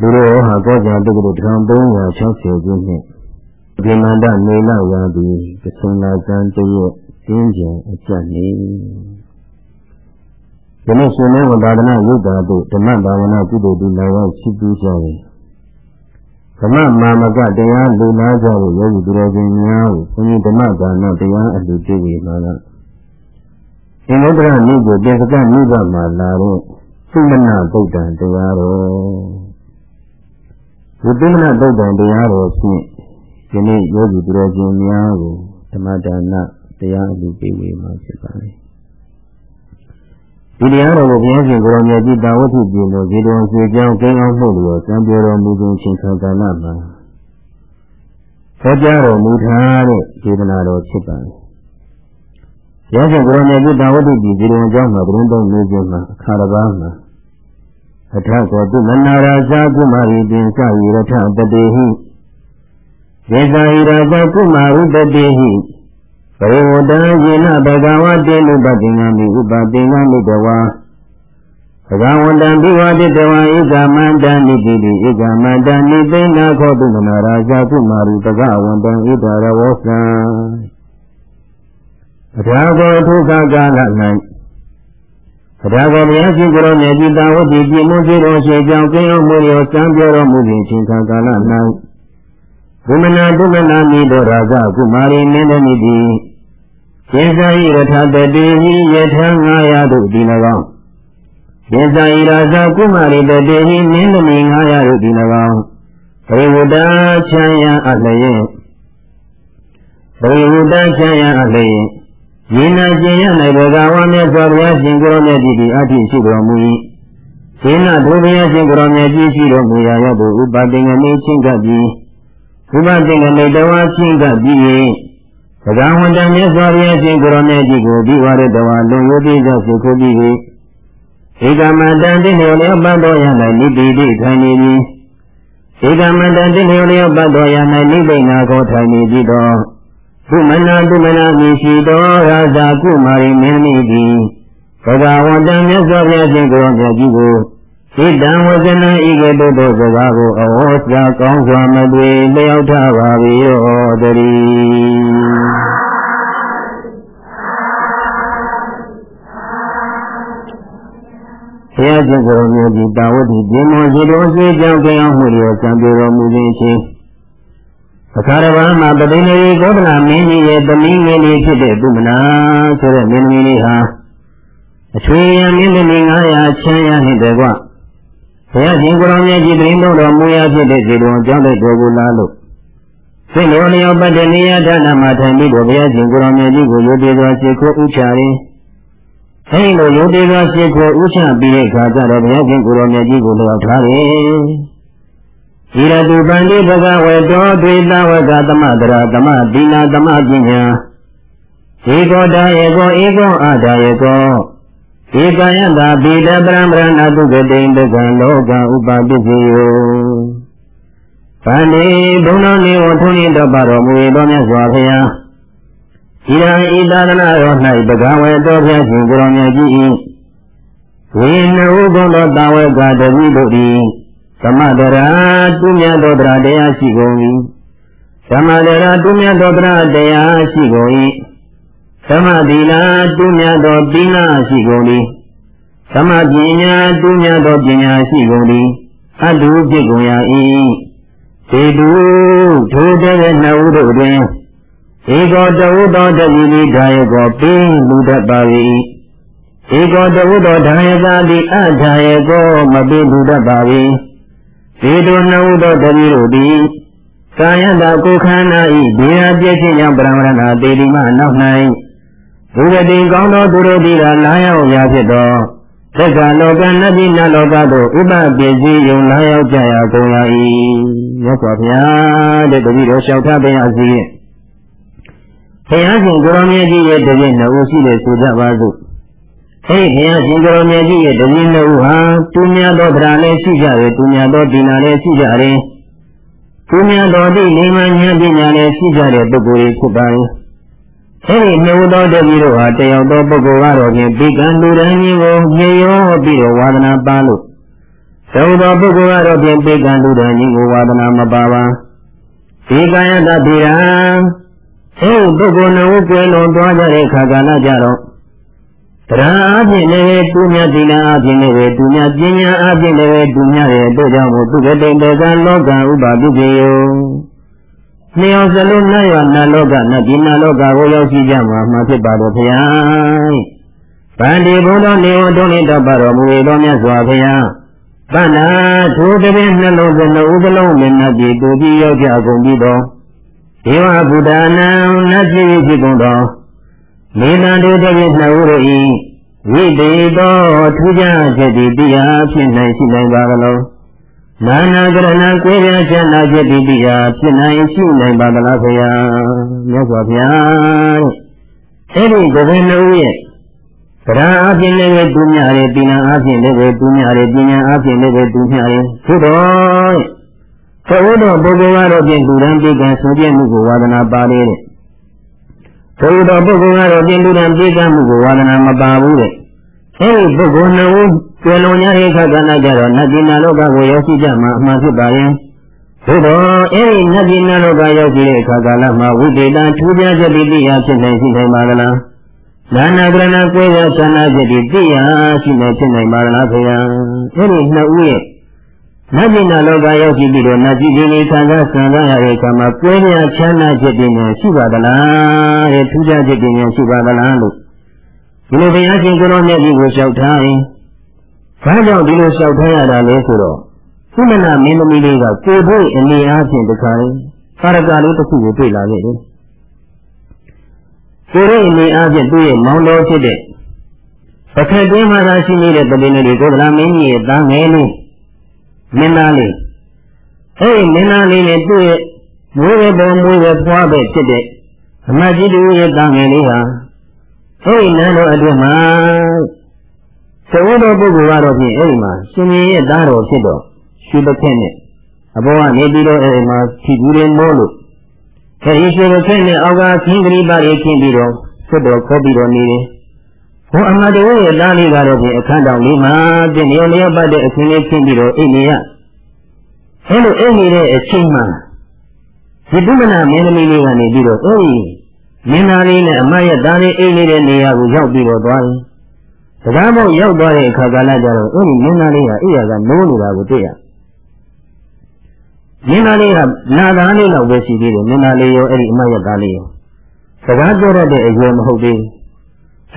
လူတော်ဟာကောကြာတုကတိ1360ခုနှစ်ဒီမန္တနေလရာသီကဆုံလာဇန်တရက်တင်းကျင်အကျက်နေဒီနေ့ရှင်နေဝသာဒနာယုတ်တာတို့ဓမ္မဘာဝနာကုသိုလ်ဒီလာရောက်ရှိပြီးကြတယ်ဓမ္မမာမကတရားလူနာကြဖို့ယောဂီသူတော်ရှင်များကိုဘုန်းကြီးဓမ္မဒါနတရားအလူပြုပြီးမှလားအင်္ဂုတ္တရနိကိုတေသကနိဗ္ဗာန်မှာလာတော့သုမနာဗုဒ္ဓံတရားတော် ဝိပဿနာဗုဒ္ဓံတရားတော်ဖြင့်ဒီနေ့ယောဂီသူတော်ရှင်များကိုဓမ္မဒါနတရားအလူပေးဝေမှာဖြစ်ပါတယ်ဒီတရားတော်ကိုဘုရားရှင်ကိုရောင်မြတ်ကြီးတာဝတ္ထုပြည်လို့ဇေတဝန်စေကြောင်းကိန်းအောင်မှုလို့စံပြောတော်မူခြင်းချင်းခံကာလမှာဟောကြားတော်မူထားတဲ့ဒေသနာတော်ဖြစ်ပါတယ်။ဘုရားရှင်ကိုရောင်မြတ်ကြီးတာဝတ္ထုပြည်ဇေတဝန်ကျောင်းမှာဘုရင်တော်နေခြင်းမှာအခါတစ်ပါးမှာ အထကောတုမနာရာဇာကုမာရီပင်စယိရထပတေဟိယေဇာဟိရာဇာကုမာရုပတေဟိပရိဝတ္တယေနဘဂဝတေနုပတိငမိဥပတိငမိတဝါဘဂဝတံဘိဝတိတဝါဧကမန္တနိတိတိဧကမန္တနိသိဏခောတုမနာရာဇာကုမာရုဘဂဝတံဣဒရဝောသံအထာဘောထုခကာလ၌ အထာဘောဘုရားရှင်ကိုရောမြတ်ကြီးတာဝတိပြည့်မွန်စေတော်ရှိကြောင်းကိယောမှုရောစံပြောတော်မူခြင်းချင်းခါကာလ၌ဘုမနာဒုမနာမိတော်ရာဇကုမာရီမင်းတမိတိယေဇာယိရထတတိဟိယထ900တို့ဒီ၎င်းယေဇာယိရာဇကုမာရီတတိဟိမင်းတမိ900တို့ဒီ၎င်းပရိဝတ္တချမ်းရအလျင်ပရိဝတ္တချမ်းရအလျင် ယေနာကျင်ရ၌ဘဂဝါမြတ်စွာဘုရားရှင်ကိုရောမြတ်ကြီးဒီအဋ္ဌိရှိတော်မူ၏သေနဒုဘုရားရှင်ကိုရောမြတ်ကြီးရှိတော်မူရာရောက်သူဥပတိငနေချင်းကပ်ပြီးဥပတိငနေတဝါချင်းကပ်ပြီးဘဂဝန္တမြတ်စွာဘုရားရှင်ကိုရောမြတ်ကြီးကိုဒီဝရတဝါလုံဝတိသောစုခုပြီးဧကမတံတိလျောလျောပတ်တော်ရ၌နိတိတိထိုင်နေသည်ဧကမတံတိလျောလျောပတ်တော်ရ၌နိဗ္ဗာန်ကိုထိုင်နေပြီးတော့ ကုမနာကုမနာမိရှိတော်ရာဇာကုမာရီမင်းမိသည်ဘဂဝတံမြတ်စွာဘုရားရှင်ကိုရောမြတ်ကြီးကိုဣတံဝဇနံဤကဲ့သို့သောစကားကိုအဟောကြားကောင်းစွာမတွေ့လျောက်ထပါ၏ရောတည်းဘုရားရှင်ကိုယ်တော်မြတ်ကြီးတာဝတိပြင်းမောစီတော်စေကြောင်းကြောင်းမှုရောစံပြေတော်မူခြင်းချင်း အခါတစ်ပါးမှာပတိနေကောဒနာမင်းကြီးရဲ့သမီးငယ်လေးဖြစ်တဲ့သူမနာဆိုတဲ့မင်းသမီးလေးဟာအချွေရမင်းသမီး900ချမ်းရနှင့်တကွဘုရားရှင်ကိုယ်တော်မြတ်ကြီးတရင်တော်တော်မူရဖြစ်တဲ့ဇေတဝန်ကျောင်းတဲ့တော်ကိုလာလို့စိတ်တော်လျော်ပတ်တဲ့နေရာဌာနမှာထိုင်ပြီးတော့ဘုရားရှင်ကိုယ်တော်မြတ်ကြီးကိုရုပ်တည်စွာရှ िख ိုးဥချရင်အဲဒီလိုရုပ်တည်စွာရှ िख ိုးဥချပြီးတဲ့အခါကျတော့ဘုရားရှင်ကိုယ်တော်မြတ်ကြီးကိုလျော်ထားတယ် ဣရတုပန္တိဘဂဝေတောဒွေတဝကသမတရာသမတိနာသမပညာဧကောတာယေကောဧကောအာတာယေကောဧကယတဗိတပရံပရဏတုကတိဒုက္ခလောကဥပပိစိယောဗန္တိဘုံတော်နေဝထုံးနေတော့ပါတော်မူ၏တော်မြတ်စွာဘုရားဣရံဣတာဒနာရော၌ဘဂဝေတောဖျားရှင်ကိုရောမြတ်ကြီး၏ဝိနုဘုံတော်တာဝေကတတိတို့၏သ မတရာတုမြတ်တော်တရားရှိကုန်၏သမတရာတုမြတ်တော်တရားရှိကုန်၏သမသီလာတုမြတ်တော်သီလရှိကုန်၏သမပညာတုမြတ်တော်ပညာရှိကုန်၏အတုဖြစ်ကုန်ရ၏ေတုထိုတဲ့နှစ်ဦးတို့တွင်ဧကောတဝုသောတတိတိဒါယကောပိလူတတ်ပါ၏ဧကောတဝုသောဒါယသာတိအဒါယကောမပိလူတတ်ပါ၏ေ တုနှစ်ဦးသောတတိတို့သည်ကာယတကိုခန္ဓာဤဘေယပြည့်ခြင်းကြောင့်ပရမရဏတေတိမနောက်၌ဘုရတိကောင်းသောသူတို့သည်လာရောက်ရာဖြစ်သောသက္ကလောကနတိနလောကတို့ဥပပစ္စည်းယုံလာရောက်ကြရကုန်ရ၏မြတ်စွာဘုရားတဲ့တပည့်တော်လျှောက်ထားပေးရစီဘုရားရှင်ကိုရောမြတ်ကြီးရဲ့တပည့်နှစ်ဦးရှိတယ်ဆိုကြပါစို့ အဲဒီဘုရားရှင်ကိုရောမြတ်ကြီးရဲ့တပည့်နှစ်ဦးဟာသူများသောတရားလည်းရှိကြတယ်သူများသောဒီနာလည်းရှိကြတယ်သူများသောဒီလိမ္မာဉာဏ်ပညာလည်းရှိကြတဲ့ပုဂ္ဂိုလ်တွေဖြစ်ပါရဲ့အဲဒီနှုတ်တော်တပည့်တို့ဟာတယောက်သောပုဂ္ဂိုလ်ကတော့ဖြင့်ဒီကံလူတိုင်းကြီးကိုမြေရောပြီးတော့ဝါဒနာပါလို့သုံးသောပုဂ္ဂိုလ်ကတော့ဖြင့်ပေကံလူတော်ကြီးကိုဝါဒနာမပါပါဒီကာယတတိယအဲဒီပုဂ္ဂိုလ်နှုတ်ကွယ်လုံးသွားကြတဲ့ခါကာလကြတော့ တရားအဖြစ်လည်းသူမြတ်သီလအဖြစ်လည်းသူမြတ်ပညာအဖြစ်လည်းသူမြတ်ရဲ့တို့ကြောင့်သူကတိန်တေကလောကဥပါပုပြေယောနှစ်ယောက်စလုံးနတ်ရနတ်လောကနတ်ဒီနတ်လောကကိုရောက်ရှိကြမှာမှဖြစ်ပါတော့ဘုရားဗန္ဒီဘုဒ္ဓနေဝတုံးနေတော့ပါတော်မူ၏တော်မြတ်စွာဘုရားတဏ္ဍာထိုတပင်နှလုံးစနှုတ်စလုံးနဲ့နတ်ပြည်တူပြီးရောက်ကြကုန်ပြီးတော့ဒေဝဗုဒ္ဓနာနတ်ပြည်ဖြစ်ကုန်တော့ မေတ္တာတို့တပင်နှုတ်တို့၏ဝိတေသောထူးခြားချက်သည်တရားဖြစ်နိုင်ရှိနိုင်ပါကလုံးနာနာကရဏကိုယ်ပြချမ်းသာချက်သည်တရားဖြစ်နိုင်ရှိနိုင်ပါကလားဘုရားမြတ်စွာဘုရားတဲ့အဲ့ဒီတပင်နှုတ်ရဲ့သရအပြင်လည်းပဲသူများတယ်ပိဏအပြင်လည်းပဲသူများတယ်ပညာအပြင်လည်းပဲသူများတယ်သို့တော့သောတော်ပုဂ္ဂိုလ်ကတော့ပြင်လူရန်ပိကံဆိုပြမှုကိုဝါဒနာပါလေတဲ့ သောတော်ပုဂ္ဂိုလ်ကတော့ပြင်လူရန်ပိကံမှုကိုဝါဒနာမပါဘူးတဲ့အဲဒီပုဂ္ဂိုလ်နှုတ်ကျွယ်လွန်ရတဲ့ခါကဏ္ဍကြတော့နတ်ပြည်နာလောကကိုရောက်ရှိကြမှာအမှန်ဖြစ်ပါရဲ့သို့တော့အဲဒီနတ်ပြည်နာလောကရောက်ရှိတဲ့အခါကာလမှာဝိတေတံထူးခြားချက်တိတရားဖြစ်နိုင်ရှိနိုင်ပါကလားဒါနာကရဏကိုယ်ရဆန္ဒချက်ဒီသိရရှိနေဖြစ်နိုင်ပါလားခင်ဗျာအဲ့ဒီနှစ်ဦးရဲ့ နတ်ပြည်နာလောကရောက်ကြည့်ပြီးတော့နတ်ပြည်ဒီနေခံစားဆန္ဒရတဲ့အခါမှာကိုယ်ရချမ်းသာချက်ပညာရှိပါသလားတဲ့ထူးခြားချက်ပညာရှိပါသလားလို့ဒီလိုဘုရားရှင်ကိုရောမြတ်ကြီးကိုလျှောက်ထားရင်ဘာကြောင့်ဒီလိုလျှောက်ထားရတာလဲဆိုတော့သုမနာမင်းသမီးလေးကကိုယ်ဖို့အနေအားဖြင့်တခါရင်ကာရကလေးတစ်ခုကိုတွေ့လာခဲ့တယ်ကိုယ်ရဲ့အနေအားဖြင့်သူ့ရဲ့မောင်တော်ဖြစ်တဲ့ပခက်တွင်းမှာသာရှိနေတဲ့တပင်းလေးကိုဗလာမင်းကြီးရဲ့သားငယ်လေး မင်းသားလေးအဲဒီမင်းသားလေးနဲ့သူ့ရဲ့မွေးရပေါ်မွေးရဖွားပဲဖြစ်တဲ့အမကြီးတူရဲ့သားငယ်လေးဟာအဲဒီနန်းတော်အတွင်းမှာသဝတော်ပုဂ္ဂိုလ်ကတော့ဖြင့်အဲဒီမှာရှင်ကြီးရဲ့သားတော်ဖြစ်တော့ရွှေပခက်နဲ့အဘောကနေပြီးတော့အဲဒီမှာဖြီဘူးတွေမိုးလို့အဲဒီရွှေပခက်နဲ့အောက်ကခင်းကလေးပါတွေခင်းပြီးတော့ဆွတ်တော်ခေါ်ပြီးတော့နေတယ် ဘုအမတော်ရဲ့သားလေးကတော့ဖြင့်အခန်းတောင်လေးမှာတင့်ရောလျောပတ်တဲ့အခင်းလေးခင်းပြီးတော့အိတ်နေရအဲလိုအိတ်နေတဲ့အချိန်မှာဒီပုမနာမင်းသမီးလေးကနေပြီးတော့အဲဒီမင်းသားလေးနဲ့အမရဲ့သားလေးအိတ်နေတဲ့နေရာကိုရောက်ပြီးတော့သွားတယ်။တရားပေါက်ရောက်သွားတဲ့အခါကလည်းကြတော့အဲဒီမင်းသားလေးကအိယာကနိုးနေတာကိုတွေ့ရ။မင်းသားလေးကနာသားလေးလောက်ပဲရှိသေးတယ်မင်းသားလေးရောအဲ့ဒီအမရဲ့သားလေးရောစကားပြောတတ်တဲ့အရွယ်မဟုတ်သေးဘူး။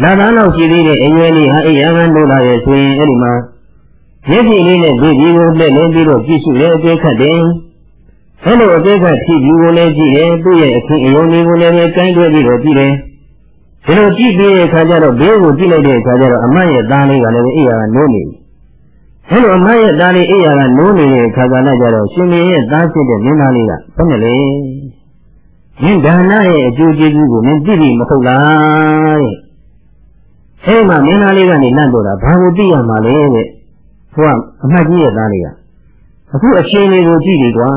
နာသားလောက်ရှိသေးတဲ့အရွယ်လေးဟာအိယာကနိုးလာရဲ့ဆိုရင်အဲ့ဒီမှာမျက်စိလေးနဲ့ဒီဒီကိုလက်လင်းပြီးတော့ကြည့်ရှုရဲအသေးခတ်တယ်။အဲ့လိုအသေးခတ်ကြည့်ပြီးကိုလည်းကြည့်တယ်သူ့ရဲ့အခင်းအယုံလေးကိုလည်းကိုင်းတွဲပြီးတော့ကြည့်တယ်။ဒီလိုကြည့်ပြီးတဲ့အခါကျတော့ဘေးကိုကြည့်လိုက်တဲ့အခါကျတော့အမတ်ရဲ့သားလေးကလည်းအိယာကနိုးနေပြီ။အဲလိုအမတ်ရဲ့သားလေးအိယာကနိုးနေတဲ့အခါကလည်းကျတော့ရှင်မင်းရဲ့သားဖြစ်တဲ့မင်းသားလေးကဘယ်နဲ့လဲ။မင်းဒါနရဲ့အကျိုးကျေးဇူးကိုမင်းသိပြီမဟုတ်လားတဲ့။ အဲမှာမင်းသားလေးကနေလန့်တော့တာဘာကိုသိရမှာလဲတဲ့။ဟိုကအမတ်ကြီးရဲ့သားလေးကအခုအရှင်လေးကိုကြည့်ပြီကွာ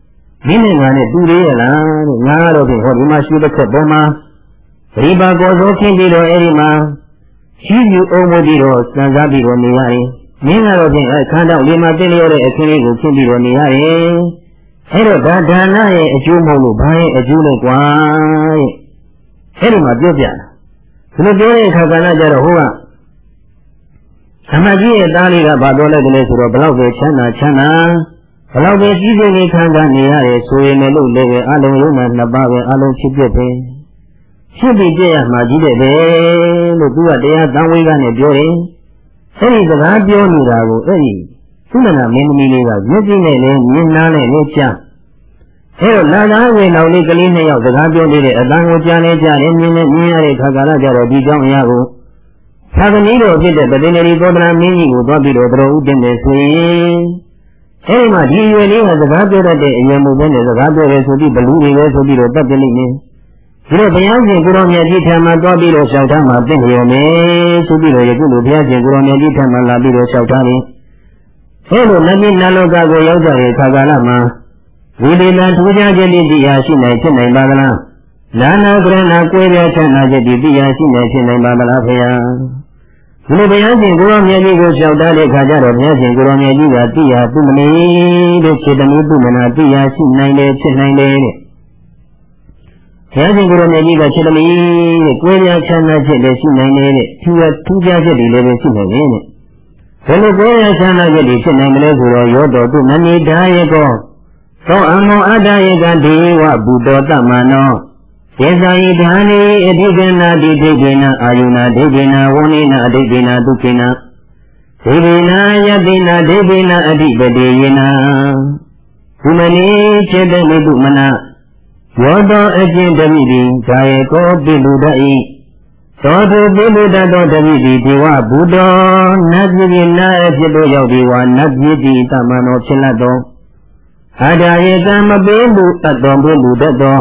။မင်းနဲ့ငါနဲ့တူသေးရလားတဲ့။ငါကတော့ဖြင့်ဟောဒီမှာရွှေတစ်ခက်ပေါ်မှာပရိပါကောသောခင်းပြီးတော့အဲ့ဒီမှာရှိယူအောင်မပြီးတော့စံစားပြီးတော့နေရတယ်။မင်းကတော့ဖြင့်အခန်းတော့ဒီမှာတင်းလျောတဲ့အခင်းလေးကိုခင်းပြီးတော့နေရတယ်။အဲ့တော့ဒါဒါနရဲ့အကျိုးမဟုတ်လို့ဘာရဲ့အကျိုးလဲကွာတဲ့။အဲ့ဒီမှာပြောပြတာ။ ဒီလိုပြောတဲ့အခါကလည်းကြတော့ဟိုကသမကြီးရဲ့သားလေးကဘာပြောလိုက်တယ်လဲဆိုတော့ဘလောက်ပဲချမ်းသာချမ်းသာဘလောက်ပဲကြီးစိတ်ကြီးခံစားနေရတယ်ဆိုရင်လည်းလို့လည်းအလုံးလုံးနဲ့နှစ်ပါးပဲအလုံးဖြစ်ဖြစ်ပဲ။ဖြစ်ပြီးကြည့်ရမှာကြီးတဲ့ပဲလို့သူကတရားသံဝေးကနေပြောတယ်အဲ့ဒီစကားပြောနေတာကိုအဲ့ဒီသုမနာမင်းသမီးလေးကမျက်စိနဲ့လည်းမြင်နာနဲ့လည်းကြား အဲ့တော့လာသားဝင်တော်လေးကလေးနှစ်ယောက်စကားပြောနေတဲ့အတန်ကိုကြားနေကြတယ်မြင်နေမြင်ရတဲ့ခါကာလကြတော့ဒီကြောင့်အရာကိုသာသမီတော်ဖြစ်တဲ့ပတိနေရီသောတနာမင်းကြီးကိုသွားပြီးတော့တော်ဦးတင်တယ်ဆိုရင်အဲဒီမှာဒီရွယ်လေးကစကားပြောတတ်တဲ့အရွယ်မှုပဲနဲ့စကားပြောရဲဆိုပြီးဘလူတွေပဲဆိုပြီးတော့တတ်ပြလိမ့်မယ်ဒီလိုဘုရားရှင်ကိုရောမြတ်ကြီးထံမှာသွားပြီးတော့လျှောက်ထားမှသိနေရမယ်ဆိုပြီးတော့ယခုလိုဘုရားရှင်ကိုရောမြတ်ကြီးထံမှာလာပြီးတော့လျှောက်ထားတယ်အဲလိုနတ်နတ်လောကကိုရောက်ကြတဲ့ခါကာလမှာ ဝိသေလထူးခြားခြင်းတိတရားရှိနိုင်ဖြစ်နိုင်ပါသလားနာနာကရဏကိုယ်ရချမ်းသာခြင်းတိတရားရှိနိုင်ဖြစ်နိုင်ပါသလားဖေယဒီလိုဘုရားရှင်ကိုရောမြတ်ကြီးကိုလျှောက်တာတဲ့ခါကျတော့ဘုရားရှင်ကိုရောမြတ်ကြီးကတိယပုမနေတဲ့ခြေတမီးပုမနာတိယရှိနိုင်တယ်ဖြစ်နိုင်တယ်တဲ့ဘုရားရှင်ကိုရောမြတ်ကြီးကခြေတမီးတဲ့ကိုယ်ပြချမ်းသာဖြစ်တယ်ရှိနိုင်တယ်တဲ့ထူးထူးခြားချက်တွေလည်းပဲရှိနိုင်တယ်တဲ့ဘယ်လိုကိုယ်ရချမ်းသာချက်တွေဖြစ်နိုင်မလဲဆိုတော့ရောတော်သူမနေတာရဲ့ကော သောအမောအတ္တယေကဒေဝဘုဒ္ဓတမနောသေဇာယိဓာနိအဓိကနာတိဒိဋ္ဌိနာအာယုနာဒိဋ္ဌိနာဝဏိနာအဓိဋ္ဌိနာဒုက္ခိနာဒိဋ္ဌိနာယတိနာဒိဋ္ဌိနာအဓိပတိယေနာဘုမနိစေတမိတုမနာယောတောအကျင့်တမိတိဇာယေကောပိလူတဤသောတုပိလူတသောတမိတိဒီဝဘုဒ္ဓနတ်ပြည်နာအဖြစ်တို့ရောက်ဒီဝနတ်ပြည်တိတမနောဖြစ်လတ်သော အာဒါယေတမပေးလူတတ်တော်ပေးလူတတ်သော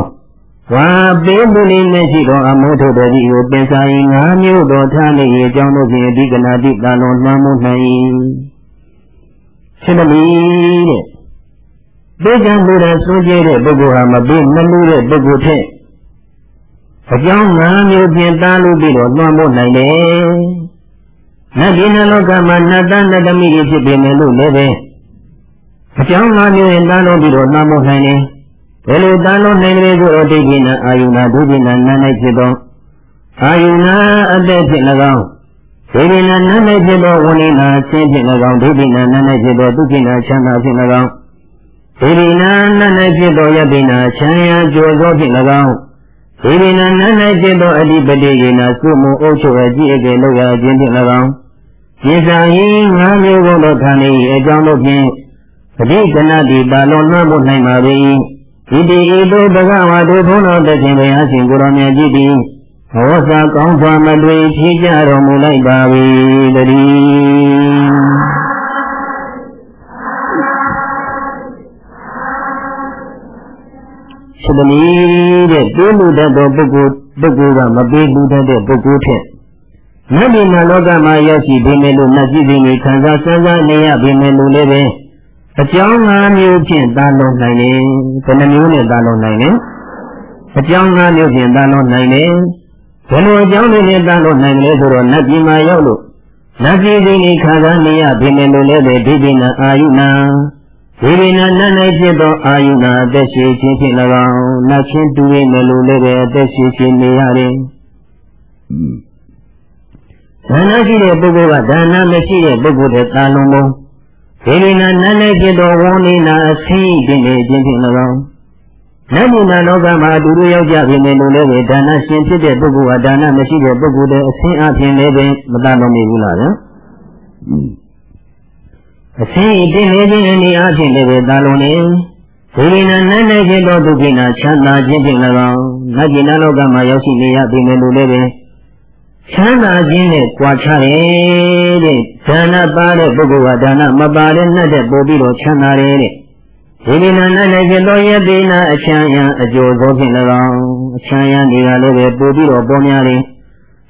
ဝါပေးမှုလေးနဲ့ရှိသောအမောထုတတိကိုပင်စာရင်ငါးမျိုးတော်ထားနေ၏အကြောင်းတို့ဖြင့်အဓိကနာတိတာလွန်လွှမ်းမိုးနိုင်၏ရှင်သမီးတဲ့ပေးကံလူတဲ့စိုးကျဲတဲ့ပုဂ္ဂိုလ်ဟာမပေးမလူတဲ့ပုဂ္ဂိုလ်ထက်အကြောင်းငါးမျိုးဖြင့်တားလို့ပြီးတော့လွှမ်းမိုးနိုင်တယ်နတ်ဒီနလောကမှာနတ်သားနတ်သမီးတွေဖြစ်ပေမဲ့လို့လည်းပဲ အကြောင်းငါးမျိုးရင်တားလို့ပြီးတော့လွှမ်းမိုးနိုင်တယ်ဘယ်လိုတန်လို့နိုင်တယ်ဆိုတော့ဒိဋ္ဌိနာအာယုနာဒုတိနာနာ၌ဖြစ်သောအာယုနာအသက်ဖြင့်၎င်းဒိဋ္ဌိနာနာ၌ဖြစ်သောဝဏိနာဆင်းဖြင့်၎င်းဒိဋ္ဌိနာနာ၌ဖြစ်သောဒုက္ခိနာချမ်းသာဖြင့်၎င်းဒိဋ္ဌိနာနာ၌ဖြစ်သောယတိနာချမ်းသာကြောသောဖြင့်၎င်းဒိဋ္ဌိနာနာ၌ဖြစ်သောအဓိပတိကေနာစုမအုပ်ချုပ်အကြည့်အကယ်လောက်ရခြင်းဖြင့်၎င်းကျေစာဟိငါးမျိုးကုန်သောဌာနေအကြောင်းတို့ဖြင့် ပဋိကနာတိပါလုံးလွှမ်းဖို့နိုင်ပါ၏ဣတိဤသို့ဘဂဝါတို့ဘုန်းတော်တခင်ဘုရားရှင်ကိုရောမြတ်ကြီးသည်ဟောစာကောင်းစွာမတွင်ဖြေကြတော်မူလိုက်ပါ၏တည်းသသမီးတဲ့တွေးမှုတတ်သောပုဂ္ဂိုလ်ပုဂ္ဂိုလ်ကမပေးမှုတတ်တဲ့ပုဂ္ဂိုလ်ထက်နတ်ပြည်မှာလောကမှာရောက်ရှိပြီးမယ်လို့နတ်ကြီးတွေခံစားစမ်းစားနေရပြီးမယ်လို့လည်းပဲ အကြောင်း၅မျိုးဖြင့်သာလုံးနိုင်တယ်ဘယ်နှမျိုးနဲ့သာလုံးနိုင်လဲအကြောင်း၅မျိုးဖြင့်သာလုံးနိုင်တယ်ဘယ်လိုအကြောင်းတွေနဲ့သာလုံးနိုင်လဲဆိုတော့နတ်ပြည်မှာရောက်လို့နတ်ပြည်ကြီးခါသာနေရပြီမယ်လို့လည်းပဲဒိဋ္ဌိနာအာယုနာဒီရိနာနတ်၌ဖြစ်သောအာယုနာအသက်ရှိခြင်းဖြင့်၎င်းနတ်ချင်းတူရမယ်လို့လည်းပဲအသက်ရှိခြင်းနေရတယ်ဒါနရှိတဲ့ပုဂ္ဂိုလ်ကဒါနမရှိတဲ့ပုဂ္ဂိုလ်တဲ့သာလုံးလုံး ဒေဝိနာနတ်၌ဖြစ်သောဝန္ဒီနာအသိပင်နေခြင်းဖြင့်၎င်းနတ်မူနာလောကမှာအတူတူရောက်ကြပြီလေလို့လည်းပဲဒါနရှင်ဖြစ်တဲ့ပုဂ္ဂိုလ်ဟာဒါနမရှိတဲ့ပုဂ္ဂိုလ်တဲ့အသိအပြင်လည်းပဲမတတ်လို့မဘူးလားဗျာအသိပင်နေခြင်းအနေအချင်းလည်းပဲတာလုံးနေဒေဝိနာနတ်၌ဖြစ်သောဒုက္ခိနာချမ်းသာခြင်းဖြင့်၎င်းနတ်ပြည်နာလောကမှာရောက်ရှိနေရပြီလေလို့လည်းပဲ ချမ်းသာခြင်းနဲ့ကြွားချတယ်တဲ့ဒါနပါတဲ့ပုဂ္ဂိုလ်ကဒါနမပါတဲ့နဲ့တဲ့ပို့ပြီးတော့ချမ်းသာတယ်တဲ့ဒီဒီနာနဲ့လည်းဖြစ်သောယတိနာအချမ်းရန်အကျိုးသောဖြင့်၎င်းအချမ်းရန်တွေကလည်းပဲပို့ပြီးတော့ပေါ်များတယ်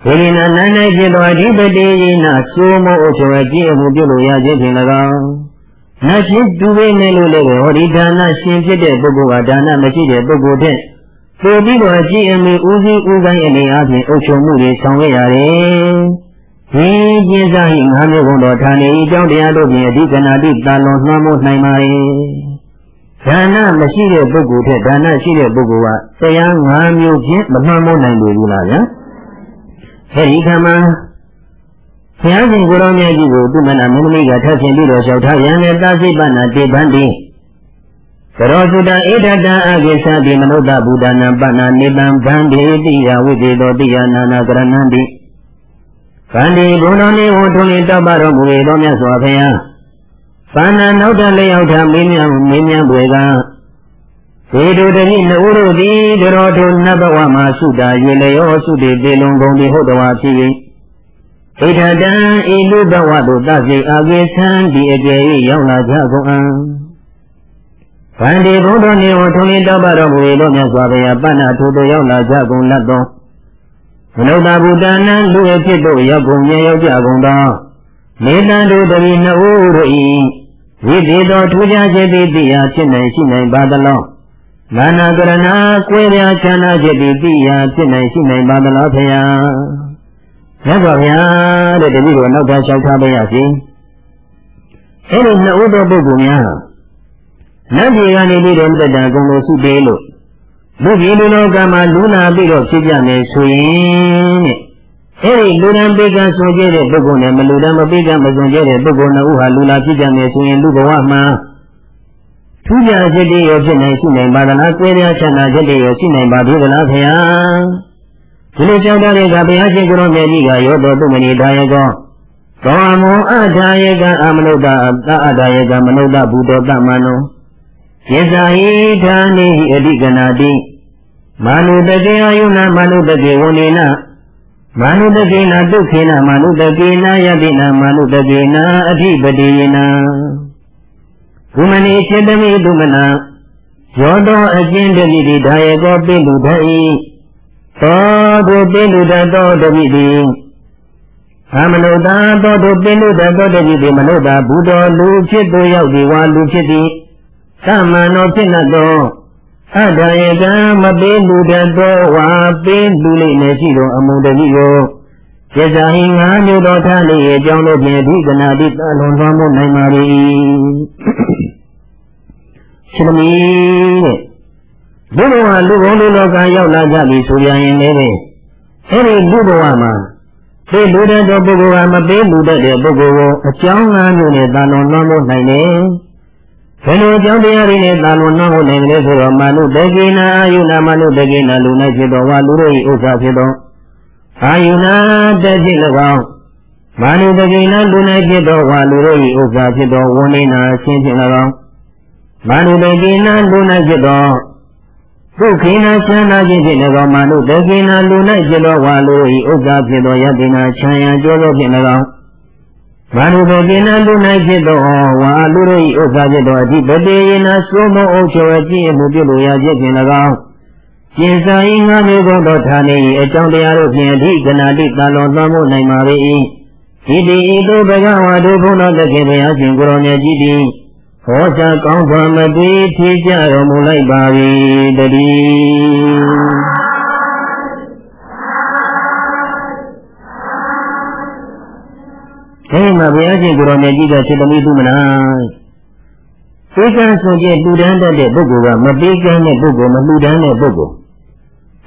ဒီဒီနာနဲ့လည်းဖြစ်သောအဓိပတိယနာစိုးမိုးအချိုအကြည့်အမှုပြုလို့ရခြင်းဖြင့်၎င်းနတ်ချင်းတူပေနေလို့လည်းဟောဒီဒါနရှင်ဖြစ်တဲ့ပုဂ္ဂိုလ်ကဒါနမရှိတဲ့ပုဂ္ဂိုလ်တဲ့ ပို့ပြီးတော့ကြည်အမိဦးစီးဦးကိုင်းအနေအချင်းအုပ်ချုပ်မှုတွေဆောင်ရွက်ရတယ်။ဒီကျင်းစားရင်ငါးမျိုးကုန်တော်ဌာနေအကြောင်းတရားတို့ဖြင့်အဓိကနာတိတာလွန်နှမ်းမိုးနိုင်ပါ၏။ဒါနမရှိတဲ့ပုဂ္ဂိုလ်ထက်ဒါနရှိတဲ့ပုဂ္ဂိုလ်ကတရားငါးမျိုးဖြင့်မနှမ်းမိုးနိုင်ဘူးလားဗျာ။အဲဒီခါမှာဘုရားရှင်ကိုရောမြတ်ကြီးကိုသူမနာမင်းသမီးကထပ်ရှင်ပြီးတော့လျှောက်ထားရန်နဲ့တာစိပ္ပနာတေပန္တိ ကရောသုတဧတတအကိသတိမနုဿဗုဒ္ဓနာပဏနိဗ္ဗံဗန္တိတိယဝိသေသောတိယနာနာကရဏန္တိဗန္တိဘုံတော်နေဝထုံးနေတောက်ပါတော်မူ၏သောမြတ်စွာဘုရားဘာနာနောက်တလျောက်ထမင်းမြတ်မင်းမြတ်တွေကေတုတတိနဥရုတိတရောထုနတ်ဘဝမှာသုတာရေလျောသုတေပေလုံကုန်တိဟုတ်တော်ဖြစ်၏ဣထတံဤလူဘဝသို့သတိအကိသံဒီအကျေရောက်လာကြကုန်အံ့ ဗန္ဒီဘုဒ္ဓနေဝထုံးလေးတောက်ပါတော်မူ၏လို့မြတ်စွာဘုရားပဏ္ဏထိုတို့ရောက်လာကြကုန်လတ်သောမနုဿဗုဒ္ဓနာလူအဖြစ်တို့ရောက်ကုန်မြေရောက်ကြကုန်သောမေတ္တန်တို့တည်းနှစ်ဦးတို့၏ဝိသေသောထူးခြားခြင်းသည်တရားဖြစ်နိုင်ရှိနိုင်ပါသလောမာနကရဏကွဲပြားချမ်းသာခြင်းသည်တရားဖြစ်နိုင်ရှိနိုင်ပါသလားဖျားမြတ်စွာဘုရားတဲ့တပည့်တော်နောက်ထပ်လျှောက်ထားပေးရစီအဲ့ဒီနှစ်ဦးသောပုဂ္ဂိုလ်များ နတ်ပြည်ကနေပြီးတော့တက်တာကုံလို့စုပေးလို့လူပြည်လူလောကမှာလူနာပြီးတော့ဖြစ်ကြမယ်ဆိုရင်တဲ့အဲ့ဒီလူရန်ပိကံဆိုကြတဲ့ပုဂ္ဂိုလ်နဲ့မလူရန်မပိကံမစွန်ကြတဲ့ပုဂ္ဂိုလ်နှစ်ဦးဟာလူလာဖြစ်ကြမယ်ဆိုရင်လူဘဝမှာထူးခြားချက်တွေရောဖြစ်နိုင်ရှိနိုင်ပါသလား၊ကွဲပြားချမ်းသာချက်တွေရောရှိနိုင်ပါသေးသလားခင်ဗျာ။ဒီလိုကြောင့်တဲ့ကဘုရားရှင်ကိုရောမြတ်ကြီးကရောတော်သူမဏိဒါယကောသောမောအထာယကအမနုဿအတအထာယကမနုဿဘုဒ္ဓတမနော ယေဇာဟိဌာနိအဓိကနာတိမာနုတကေအယုနာမာနုတကေဝဏိနာမာနုတကေနာဒုက္ခေနာမာနုတကေနာယတိနာမာနုတကေနာအဓိပတိယနာဘုမဏိစေတမိဒုမနာရောတော်အကျဉ်တမိတိဒါယေကောပိလူထိုင်သောတုပိလူတသောတမိတိအမနုဿာသောတုပိလူတသောတမိတိမနုဿာဘုဒ္ဓလူဖြစ်သူရောက်ဒီဝါလူဖြစ်သည် သမန်တော်ဖြစ်သောအတ္တယကံမပေးလူတသောဝါပေးလူလိမ့်နေရှိသောအမှုတတိကိုစေဇာဟိငါမျိုးတော်ထားလေအကြောင်းတို့ဖြင့်ဒီကနာတိတလွန်သွားမှုနိုင်ပါ၏ရှင်သမီးတဲ့လူဘဝလူဘုံလူလောကရောက်လာကြပြီဆိုရင်လည်းအဲ့ဒီလူဘဝမှာပေးလူတဲ့ပုဂ္ဂိုလ်ကမပေးလူတဲ့ပုဂ္ဂိုလ်ကိုအကြောင်းငါးမျိုးနဲ့တလွန်သွားမှုနိုင်တယ် ဘယ်လိုအကြောင်းတရားတွေနဲ့တာလွန်နှောင်းနိုင်တယ်ဆိုတော့မာနုတကိနာအာယုနာမာနုတကိနာလူ၌ဖြစ်တော်ဝါလူတို့၏ဥစ္စာဖြစ်တော်အာယုနာတဖြစ်၎င်းမာနုတကိနာလူ၌ဖြစ်တော်ဝါလူတို့၏ဥစ္စာဖြစ်တော်ဝဏိနာရှင်းဖြစ်၎င်းမာနုတကိနာလူ၌ဖြစ်တော်ဒုက္ခိနာချမ်းသာခြင်းဖြင့်၎င်းမာနုတကိနာလူ၌ဖြစ်တော်ဝါလူတို့၏ဥစ္စာဖြစ်တော်ယတိနာချမ်းရကြောသောဖြင့်၎င်း ဘာလို့ပဲကိနာလူ၌ဖြစ်သောဝါလူတို့၏ဥစ္စာဖြစ်သောအဓိပတိယနာစိုးမအုပ်ချုပ်အကျင့်မှုပြုလို့ရခြင်းဖြင့်၎င်းကျင်စာ၏ငါးမျိုးသောဌာနေ၏အကြောင်းတရားတို့ဖြင့်အဓိကနာတိတန်လွန်သွမ်းမှုနိုင်ပါ၏ဒီတိဤသို့ဘဂဝါတို့ဘုန်းတော်တခင်ဘုရားရှင်ကိုရောင်မြတ်ကြီးသည်ဟောကြားကောင်းစွာမသိထီးကြတော်မူလိုက်ပါ၏တည်း အဲဒီမှာဘုရားရှင်ကိုရောင်မြတ်ကြီးကစေတမိသူမနာသိကံဆိုကျလူတန်းတတ်တဲ့ပုဂ္ဂိုလ်ကမပေးကမ်းတဲ့ပုဂ္ဂိုလ်မလူတန်းတဲ့ပုဂ္ဂိုလ်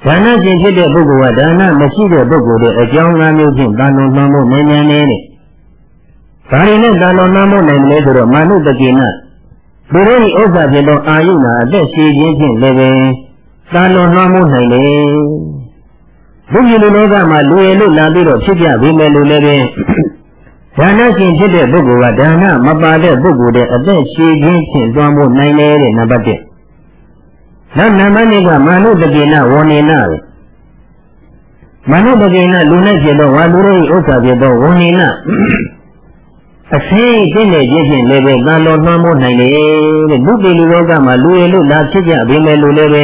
ဒါနရှင်ဖြစ်တဲ့ပုဂ္ဂိုလ်ကဒါနမရှိတဲ့ပုဂ္ဂိုလ်တွေအကြောင်း၅မျိုးဖြင့်တာလွန်မှန်ဖို့နိုင်နိုင်နေတဲ့ဒါရီနဲ့တာလွန်မှန်ဖို့နိုင်တယ်ဆိုတော့မာနုတကိနလူတို့ဤဥစ္စာဖြစ်သောအာယုနာအသက်ရှိခြင်းဖြင့်လည်းပဲတာလွန်မှန်ဖို့နိုင်တယ်ဘုရားလူလောကမှာလူရည်လို့လာပြီးတော့ဖြစ်ကြပြီမယ်လို့လည်းပဲ ဒါနရှင်ဖြစ်တဲ့ပုဂ္ဂိုလ်ကဒါနမပါတဲ့ပုဂ္ဂိုလ်တဲ့အသက်ရှည်ခြင်းဖြင့်သွားဖို့နိုင်တယ်တဲ့နံပါတ်1နောက်နံပါတ်2ကမာနုတကိနဝဏေနပဲမာနုတကိနလူနဲ့ဖြစ်သောဝါလူတို့၏ဥစ္စာဖြစ်သောဝဏေနအသိသိနေခြင်းဖြင့်လည်းပဲတန်တော်နှမ်းမိုးနိုင်တယ်တဲ့လူပေလူလောကမှာလူရည်လို့လာဖြစ်ကြပြီမဲ့လူလည်းပဲ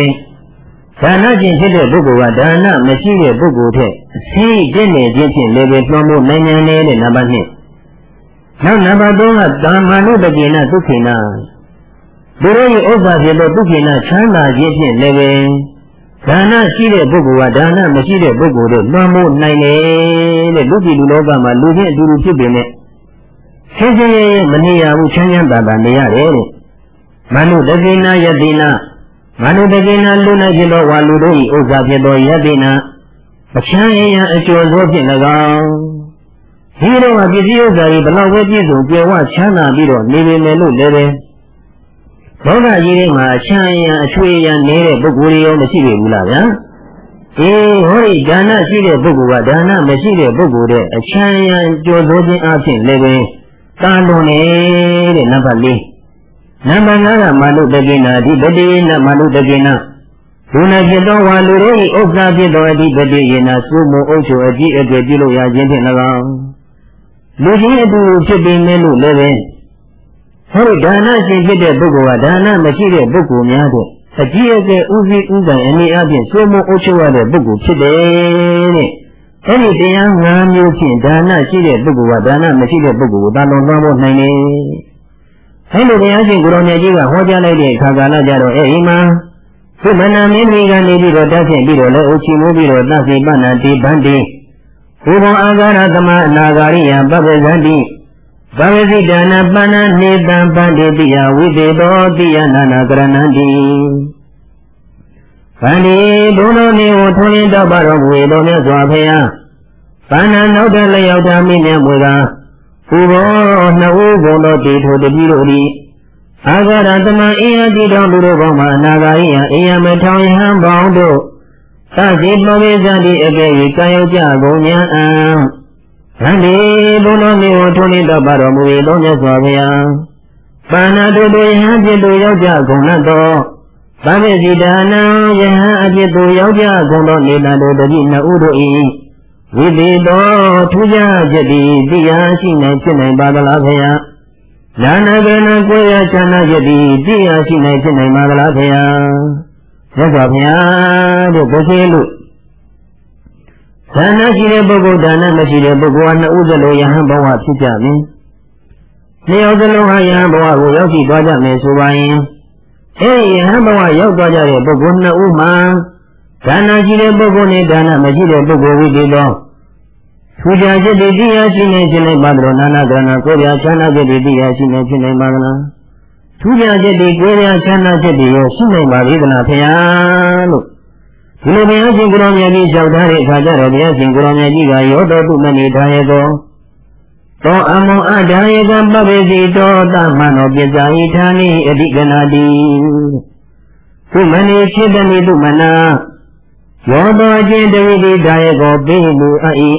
ဒါနရှင်ဖြစ်တဲ့ပုဂ္ဂိုလ်ကဒါနမရှိတဲ့ပုဂ္ဂိုလ်ထက်အသိသိနေခြင်းဖြင့်လည်းပဲတွန်းမိုးနိုင်တယ်တဲ့နံပါတ်2 နောက်နံပါတ်3ကသာမဏုတကိနဒုက္ခိနသူတို့ရဲ့ဥစ္စာဖြစ်သောဒုက္ခိနချမ်းသာခြင်းဖြင့်လည်းပဲဒါနရှိတဲ့ပုဂ္ဂိုလ်ကဒါနမရှိတဲ့ပုဂ္ဂိုလ်တို့လွှမ်းမိုးနိုင်တယ်တဲ့လူပြည်လူလောကမှာလူချင်းအတူတူဖြစ်ပေမဲ့ဆင်းရဲရဲမနေရဘူးချမ်းချမ်းသာသာနေရတယ်တဲ့မနုတကိနာယတိနာမနုတကိနာလူ၌ဖြစ်သောဝါလူတို့၏ဥစ္စာဖြစ်သောယတိနာမချမ်းရအကျိုးသောဖြင့်၎င်း ဒီတော့ကပစ္စည်းဥစ္စာတွေဘလောက်ပဲပြည့်စုံကြွယ်ဝချမ်းသာပြီးတော့နေပေမယ်လို့လည်းပဲဘောဓကြီးတွေမှာအချမ်းရံအချွေရံနေတဲ့ပုဂ္ဂိုလ်တွေရောမရှိပြီဘူးလားဗျာအေးဟောဒီဒါနရှိတဲ့ပုဂ္ဂိုလ်ကဒါနမရှိတဲ့ပုဂ္ဂိုလ်တဲ့အချမ်းရံကြော်သိုးခြင်းအဖြစ်လည်းပဲတာလွန်နေတဲ့နံပါတ်၄နံပါတ်၅ကမာနုတကိနာဒီပတိနမာနုတကိနာဒုနဖြစ်သောဝါလူတို့၏ဥစ္စာဖြစ်သောအဓိပတိယေနာစုမုံအုပ်ချုပ်အကြည့်အကျယ်ပြုလို့ရခြင်းဖြင့်၎င်း လူကြီးအတူဖြစ်ပေမဲ့လို့လည်းပဲဟောဒီဒါနရှင်ဖြစ်တဲ့ပုဂ္ဂိုလ်ကဒါနမရှိတဲ့ပုဂ္ဂိုလ်များတဲ့အကြီးအကဲဥစည်းဥပိုင်အနေအချင်းစိုးမိုးအုပ်ချုပ်ရတဲ့ပုဂ္ဂိုလ်ဖြစ်တယ်တဲ့အဲ့ဒီတရား၅မျိုးဖြင့်ဒါနရှိတဲ့ပုဂ္ဂိုလ်ကဒါနမရှိတဲ့ပုဂ္ဂိုလ်ကိုတာလွန်သွားဖို့နိုင်တယ်အဲ့လိုတရားရှင်ကိုရောင်မြတ်ကြီးကဟောကြားလိုက်တဲ့အခါကာလကြတော့အဲ့ဒီမှာသုမနာမင်းကြီးကနေပြီးတော့တတ်ဖြစ်ပြီးတော့လည်းအုပ်ချီမိုးပြီးတော့သတ်စီပဏ္ဏတိဗန္တိ ဥပ္ပအာဂရသမအနာဂရိယပပ္ပဇန္တိဘဝစိတနာပဏနေတံပန္တိတိယဝိသေတောတိယနာနာကရဏန္တိဗန္ဒီဘုံတော်နေကိုထွန်းလင်းတော့ပါတော်မူ၏တော်မြတ်စွာဘုရားဗန္နနောက်တဲ့လျောက်တာမိမြတ်မွေကဥဘောနှစ်ဦးဘုံတော်တည်ထိုတတိတို့သည်အာဂရတမအေယတိတော်လူတို့ဘောမှာအနာဂါရိယအေယမထောင်ယဟံပေါင်းတို့ သတိပဝိဇ္ဇတိအကဲ့၍ကာယကြကုန်ညာအံဗန္ဒီဘုံတော်မျိုးထွန်းလင်းတော့ပါတော်မူ၏တော်မြတ်စွာဘုရားပါဏတုတို့ယဟန်ပြစ်တို့ရောက်ကြကုန်သောသဗ္ဗေစီဒါနံယဟန်အဖြစ်သို့ရောက်ကြကုန်သောနေတံတို့တတိနှစ်ဦးတို့၏ဝိသေတောထူးခြားချက်သည်တရားရှိနိုင်ဖြစ်နိုင်ပါသလားဖေယ။နာနာကနကိုယ်ရချမ်းသာချက်သည်တရားရှိနိုင်ဖြစ်နိုင်ပါသလားဖေယ။ မြတ်စွာဘုရားတို့ဘုရားလို့ဒါနရှိတဲ့ပုဂ္ဂိုလ်ဒါနမရှိတဲ့ပုဂ္ဂိုလ်ဟာနှစ်ဦးစလုံးယဟန်ဘဝဖြစ်ကြပြီ။နှစ်ယောက်စလုံးဟာယဟန်ဘဝကိုရောက်ရှိသွားကြမယ်ဆိုပါရင်အဲဒီယဟန်ဘဝရောက်သွားကြတဲ့ပုဂ္ဂိုလ်နှစ်ဦးမှာဒါနရှိတဲ့ပုဂ္ဂိုလ်နဲ့ဒါနမရှိတဲ့ပုဂ္ဂိုလ်ဝိသေသောထူကြချက်တည်တရားရှိနေခြင်းနဲ့ပါတော်နာနာကရဏကိုယ်ပြချမ်းသာချက်တည်တရားရှိနေခြင်းနဲ့ပါလား ထူကြချက်တည်ကိုယ်ပြချမ်းသာချက်တည်ရောရှိနိုင်ပါလေသလားဖေယလို့ဒီလိုဘုရားရှင်ကိုရောင်မြတ်ကြီးလျှောက်ထားတဲ့အခါကျတော့ဘုရားရှင်ကိုရောင်မြတ်ကြီးကရောတော်သူမနေထားရသောသောအမောအဒါယကပပ္ပစီတောသမနောပစ္စာဟိဌာနိအဓိကနာတိသူမနေဖြစ်တဲ့သူမနာယောတော်ချင်းတဝိတိဒါယကောပိလူအိ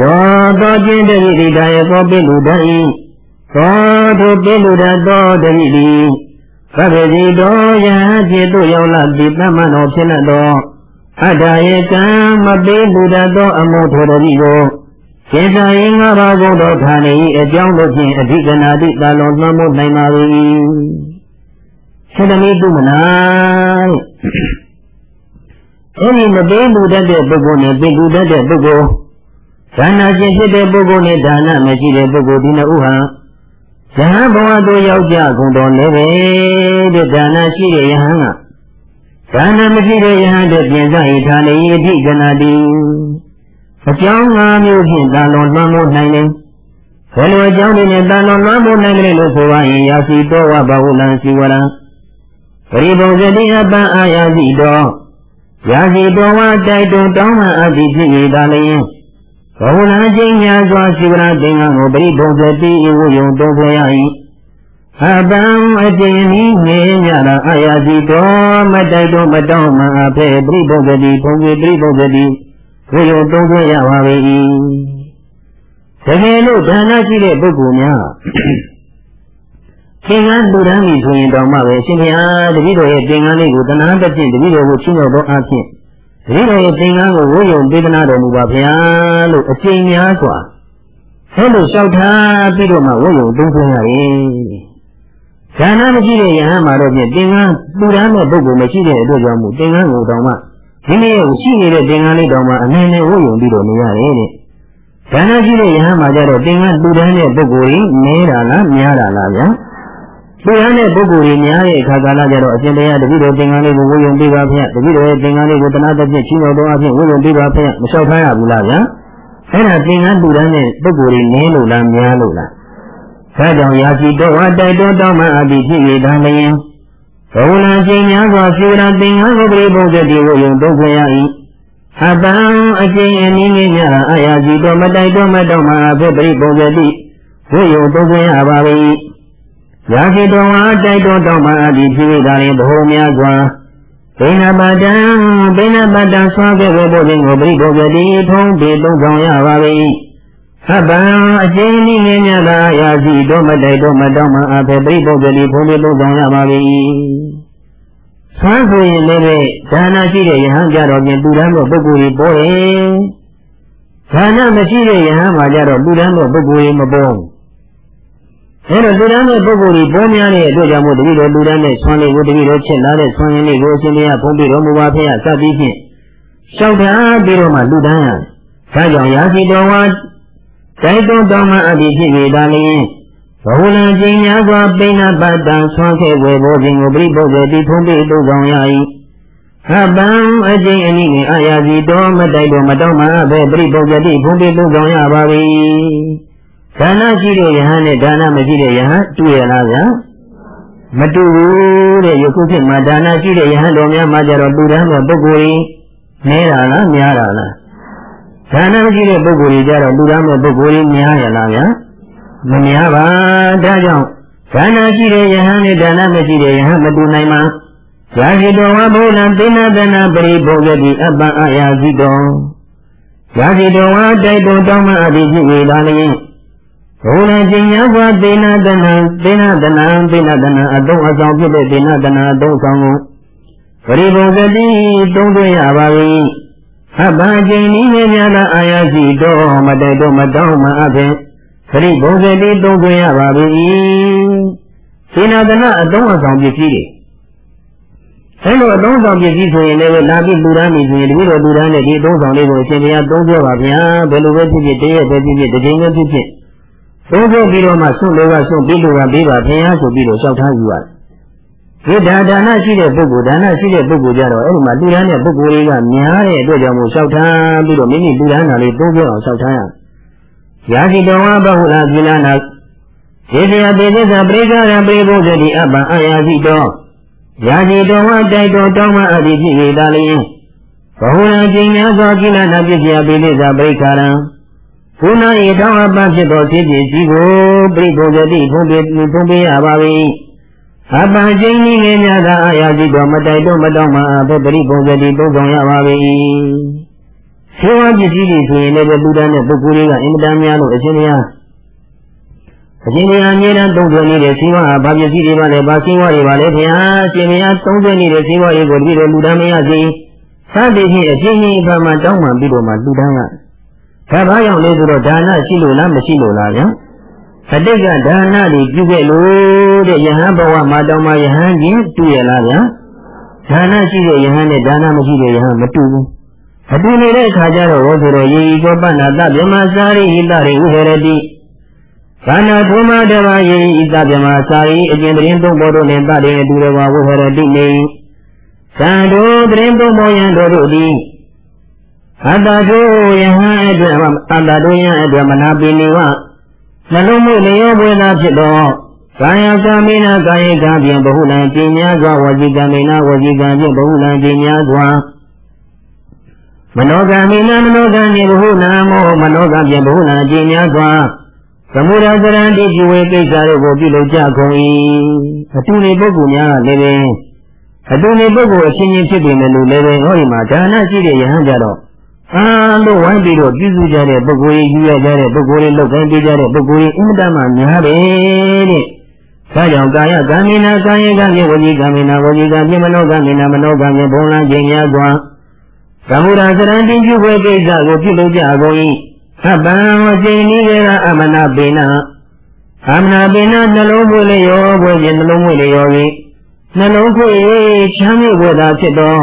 ယောတော်ချင်းတဝိတိဒါယကောပိလူတဣ သောတုပိလူတသောတဝိတိပပ္ပစီတောယဟဖြစ်သူရောက်လာတိသမနောဖြစ်လက်သောအတ္တယေကံမပိလူတသောအမောထောတတိကိုစေတယင်္ဂဘာဂုတ်တော်ဌာနေအကြောင်းတို့ဖြင့်အဓိကနာတိတာလွန်သွမ်းမှုနိုင်ပါ၏စေတမီတုမနာအဲ့ဒီမပေးလူတတ်တဲ့ပုဂ္ဂိုလ်နဲ့ပေးလူတတ်တဲ့ပုဂ္ဂိုလ်ဒါနရှင်ဖြစ်တဲ့ပုဂ္ဂိုလ်နဲ့ဒါနမရှိတဲ့ပုဂ္ဂိုလ်ဒီနှစ်ဦးဟာ ယဟန်ဘဝသို့ရောက်ကြကုန်တော်လည်းပဲတဲ့ဒါနရှိတဲ့ယဟန်ကဒါနမရှိတဲ့ယဟန်တဲ့ပြင်စားဤဌာနေအဓိကနာတိအကြောင်း၅မျိုးဖြင့်တာလွန်လွှမ်းမိုးနိုင်တယ်ဘယ်လိုအကြောင်းတွေနဲ့တာလွန်လွှမ်းမိုးနိုင်တယ်လို့ဆိုပါရင်ယာစီတောဝဘဝလံစီဝရံပရိဘုံဇတိအပံအာယာစီတောယာစီတောဝတိုက်တွန်းတောင်းမှအပ်သည်ဖြစ်၏ဒါလျင် ဘဝလံချင်းများစွာစီဝရသင်္ကန်းကိုပရိဘုံဇတိဝုယုံသုံးဖွဲ့ရ၏အပံအကျဉ်ဤနေကြတာအာယာစီတောမတိုက်တွန်းမတောင်းမှအဖေပရိဘုံဇတိဘုံကြီးပရိဘုံဇတိဝိယုံသုံးခွင့်ရပါ၏တကယ်လို့ဒါနရှိတဲ့ပုဂ္ဂိုလ်များသင်္ကန်းလူတန်းပြီဆိုရင်တောင်မှပဲရှင်ဘုရားတပည့်တော်ရဲ့သင်္ကန်းလေးကိုတဏှာတစ်ဖြင့်တပည့်တော်ကိုချင်းတော်သောအဖြစ် တပည့်တော်ရဲ့သင်္ကန်းကိုဝိယုံပေးသနာတော်မူပါဗျာလို့အကျင့်များစွာအဲလိုလျှောက်ထားပြီးတော့မှဝိယုံသုံးခွင့်ရရဲ့ဒါနမရှိတဲ့ယဟန်မှာတော့ဖြင့်သင်္ကန်းလူတန်းတဲ့ပုဂ္ဂိုလ်မရှိတဲ့အတွက်ကြောင့်မို့သင်္ကန်းကိုတောင်မှဒီနေ့ရှိနေတဲ့သင်္ကန်းလေးတောင်မှအနည်းနဲ့ဝုတ်ယုံပြီးတော့နေရတယ်တဲ့။ဒါနရှိတဲ့ယဟန်မှာကြတော့သင်္ကန်းလူတန်းတဲ့ပုဂ္ဂိုလ်ကြီးနဲတာလားများတာလားဗျာ။ လူတန်းတဲ့ပုဂ္ဂိုလ်ကြီးများတဲ့အခါကာလကြတော့အရှင်တရားတပည့်တော်သင်္ကန်းလေးကိုဝုတ်ယုံပေးပါဖေ။တပည့်တော်ရဲ့သင်္ကန်းလေးကိုတနာတစ်ပြည့်ချင်းတော်တော်အဖြစ်ဝုတ်ယုံပေးပါဖေ။မလျှောက်ထားရဘူးလားဗျာ။အဲ့ဒါသင်္ကန်းလူတန်းတဲ့ပုဂ္ဂိုလ်ကြီးနဲလို့လားများလို့လား။ဒါကြောင့်ယာစီတော်ဝတိုက်တော်တောင်းမှအပြီးဖြစ်ရတာလျင်ဘဝနာချိန်များစွာစေရသင်္ဃကိုပရိဘုဇ္ဇတိဝယုံသုံးခွင့်ရ၏အတံအချိန်အနည်းငယ်များအာယာစီတော်မတိုက်တော်မတော်မှာအဖြစ်ပရိဘုဇ္ဇတိဝယုံသုံးခွင့်ရပါ၏ ရာဇီတော်မှာတိုက်တော်တော်မှာအဒီဖြစ်ရတာရင်ဘ ਹੁ များစွာဘိနပတံဘိနပတံဆွာခဲ့ဘုရားရှင်ကိုပရိဘုဇ္ဇတိထုံးပေသုံးဆောင်ရပါ၏ဟဗံအချိန်နည်းငယ်များသာရာစီတော်မတိုက်တော်မတော်မှာအဖြစ်ပရိဘုဇ္ဇတိထုံးပေသုံးဆောင်ရပါ၏ဆန်းဆိုရင်လည်းပဲဒါနရှိတဲ့ယဟန်ကြတော့ပြင်ပူရမ်းသောပုဂ္ဂိုလ်ကြီးပေါ်ရင်ဒါနမရှိတဲ့ယဟန်မှာကြတော့ပူရမ်းသောပုဂ္ဂိုလ်ကြီးမပေါ် အဲတော့လူရမ်းတဲ့ပုဂ္ဂိုလ်ကြီးပေါ်များတဲ့အတွက်ကြောင့်မို့တတိတော်လူရမ်းတဲ့ဆွမ်းလေးကိုတတိတော်ချက်လာတဲ့ဆွမ်းရင်းလေးကိုအရှင်ဘုရားဖုံးပြီးတော်မူပါဖေရစသည်ဖြင့်ရှောက်ထားပြီးတော့မှလူတန်းရဒါကြောင့်ရာဇီတော်ဝါတိုက်တွန်းတော်မှအပ်ပြီးဖြစ်ပေတာလျင်ဘဝလံကျင်များစွာပိဏပတ္တံဆွမ်းခဲ့ဝေဘောခြင်းကိုပြိပုဂ္ဂေတိထုံးပြီးတုဆောင်ရ၏ဟပံအကျဉ်အနိနေအာယာစီတော်မတိုက်တော်မတော်မှာပဲပြိပုဂ္ဂတိဘုံပိသုံးဆောင်ရပါပြီ ဒါနရှိတဲ့ယဟန်နဲ့ဒါနမရှိတဲ့ယဟန်တွေ့ရလားဗျာမတူဘူးတဲ့ယခုခေတ်မှာဒါနရှိတဲ့ယဟန်တော်များမှာကြတော့တူတန်းတဲ့ပုဂ္ဂိုလ်ကြီးနဲတာလားများတာလားဒါနမရှိတဲ့ပုဂ္ဂိုလ်ကြီးကြတော့တူတန်းတဲ့ပုဂ္ဂိုလ်ကြီးများရလားဗျာမများပါဒါကြောင့်ဒါနရှိတဲ့ယဟန်နဲ့ဒါနမရှိတဲ့ယဟန်မတူနိုင်ပါယာဟိတောဝဘုလံသိဏတနာပရိဘုဂတိအပ္ပအာယာဇိတောယာဟိတောဝတိုက်တော်တောင်းမှအတိဖြစ်ဝေလာလျင် ဘုလံကျင်ညာစွာသိဏတနာသိဏတနာသိဏတနာအတုံးအဆောင်ဖြစ်တဲ့သိဏတနာအတုံးဆောင်ကိုပရိဘုဂတိသုံးသွင်းရပါ၏အပ္ပကျင်ဤမြေများသာအာယာဇိတောမတိုက်တော်မတောင်းမှအဖြင့်ပရိဘုဂတိသုံးသွင်းရပါ၏သိဏတနာအတုံးအဆောင်ဖြစ်ကြီးတယ်အဲလိုအသုံးဆောင်ပစ္စည်းဆိုရင်လည်းလာပြီးလူရမ်းနေဆိုရင်တပည့်တော်လူရမ်းနဲ့ဒီအသုံးဆောင်လေးကိုအရှင်ဘုရားသုံးပြောပါဗျာဘယ်လိုပဲဖြစ်ဖြစ်တရက်ပဲဖြစ်ဖြစ်တစ်ချိန်ပဲဖြစ်ဖြစ် သုံးပြောပြီးတော့မှဆွန့်လို့ကဆွန့်ပြီးလို့ကပြီးပါဗျာဆိုပြီးတော့လျှောက်ထားယူရတယ်ဒီဒါဒါနရှိတဲ့ပုဂ္ဂိုလ်ဒါနရှိတဲ့ပုဂ္ဂိုလ်ကြတော့အဲ့ဒီမှာလူရမ်းတဲ့ပုဂ္ဂိုလ်တွေကများတဲ့အတွက်ကြောင့်မို့လျှောက်ထားပြီးတော့မိမိလူရမ်းတာလေးသုံးပြောအောင်လျှောက်ထားရရာဇီတော်ဝဘဟုလာကိလနာဒေသယတေသစ္စာပရိက္ခရပိဘုဇ္ဇတိအပ္ပအာယာဇိတောရာဇီတော်ဝတိုက်တော်တောင်းမှအသည်ဖြစ်၏ဒါလျင်ဘဟုရကျင်များစွာကိလနာပြည့်ပြပိလိသာပရိခါရံ ခုန၏တောင်းအပ်ဖြစ်သောဖြစ်ဖြစ်ကြီးကိုပြိဘုဇတိဖုံးပေးဖုံးပေးရပါ၏အပံကျင်းကြီးငယ်များသာအာရဇီတော်မတိုက်တော်မတောင်းမှအဘပရိဘုဇတိသုံးဆောင်ရပါ၏ဆေဝါပစ္စည်းတွေဆိုရင်လည်းလူတန်းတဲ့ပုဂ္ဂိုလ်တွေကအင်မတန်များလို့အရှင်ဘုရားအရှင်ဘုရားအမြဲတမ်းသုံးသွင်းနေတဲ့ဇီဝဟာဘာပစ္စည်းတွေပါလဲဘာဇီဝတွေပါလဲဘုရားအရှင်ဘုရားသုံးသွင်းနေတဲ့ဇီဝတွေကိုတပည့်တော်လူတန်းမရစေစသည်ဖြင့်အရှင်ကြီးဘာမှတောင်းပန်ပြီးတော့မှလူတန်းက ဒါဘာကြောင့်လဲဆိုတော့ဒါနရှိလို့လားမရှိလို့လားဗျာအတိတ်ကဒါနတွေပြုခဲ့လို့တဲ့ယဟန်ဘဝမှာတောင်းမှယဟန်ကြီးတွေ့ရလားဗျာဒါနရှိတဲ့ယဟန်နဲ့ဒါနမရှိတဲ့ယဟန်မတူဘူးအတူနေတဲ့အခါကျတော့ဟောဆိုတော့ယေဤကောပဏ္ဏတဗြဟ္မစာရိဟိတရိဥဟရတိဘာနာဘုမတဘာယေဤသဗ္ဗမစာရိအကျဉ်တရင်သုံးဘောတို့နှင့်တတည်းအတူတဘာဝဟရတိနေသံတို့တရင်သုံးဘောယံတို့တို့သည် အတ္တတို့ယဟန်အတွက်အတ္တတို့ယဟန်အတွက်မနာပိနေဝနှလုံးမှုလျောပွေသာဖြစ်သောကာယကမိနာကာယကဖြင့်ဘဟုလံပညာစွာဝစီကမိနာဝစီကဖြင့်ဘဟုလံပညာစွာမနောကမိနာမနောကဖြင့်ဘဟုလံမောမနောကဖြင့်ဘဟုလံပညာစွာသမုဒ္ဒသရဏတိပြုဝေကိစ္စတို့ကိုပြုလုပ်ကြကုန်၏အတူနေပုဂ္ဂိုလ်များကလည်းပဲအတူနေပုဂ္ဂိုလ်အချင်းချင်းဖြစ်ပေမဲ့လို့လည်းပဲဟောဒီမှာဒါနရှိတဲ့ယဟန်ကြတော့ အာလို့ဝိုင်းပြီးတော့ပြုစုကြတဲ့ပုဂ္ဂိုလ်ကြီးယူရကြတဲ့ပုဂ္ဂိုလ်တွေလောက်ကိုင်းပေးကြတဲ့ပုဂ္ဂိုလ်ကြီးအင်မတန်မှများတယ်တဲ့။ဒါကြောင့်ကာယကံမိနာကာယကံဖြင့်ဝစီကံမိနာဝစီကံဖြင့်မနောကံမိနာမနောကံဖြင့်ဘုံလန်းခြင်းများစွာသမုဒ္ဒသရဏတိပြုဝေကိစ္စကိုပြုလုပ်ကြကုန်၏အပံဝစိနိကေကအမနာပိနအမနာပိနနှလုံးသွေးလျောဘွေခြင်းနှလုံးသွေးလျော၏နှလုံးသွေးချမ်းမြေ့ဝေသာဖြစ်သော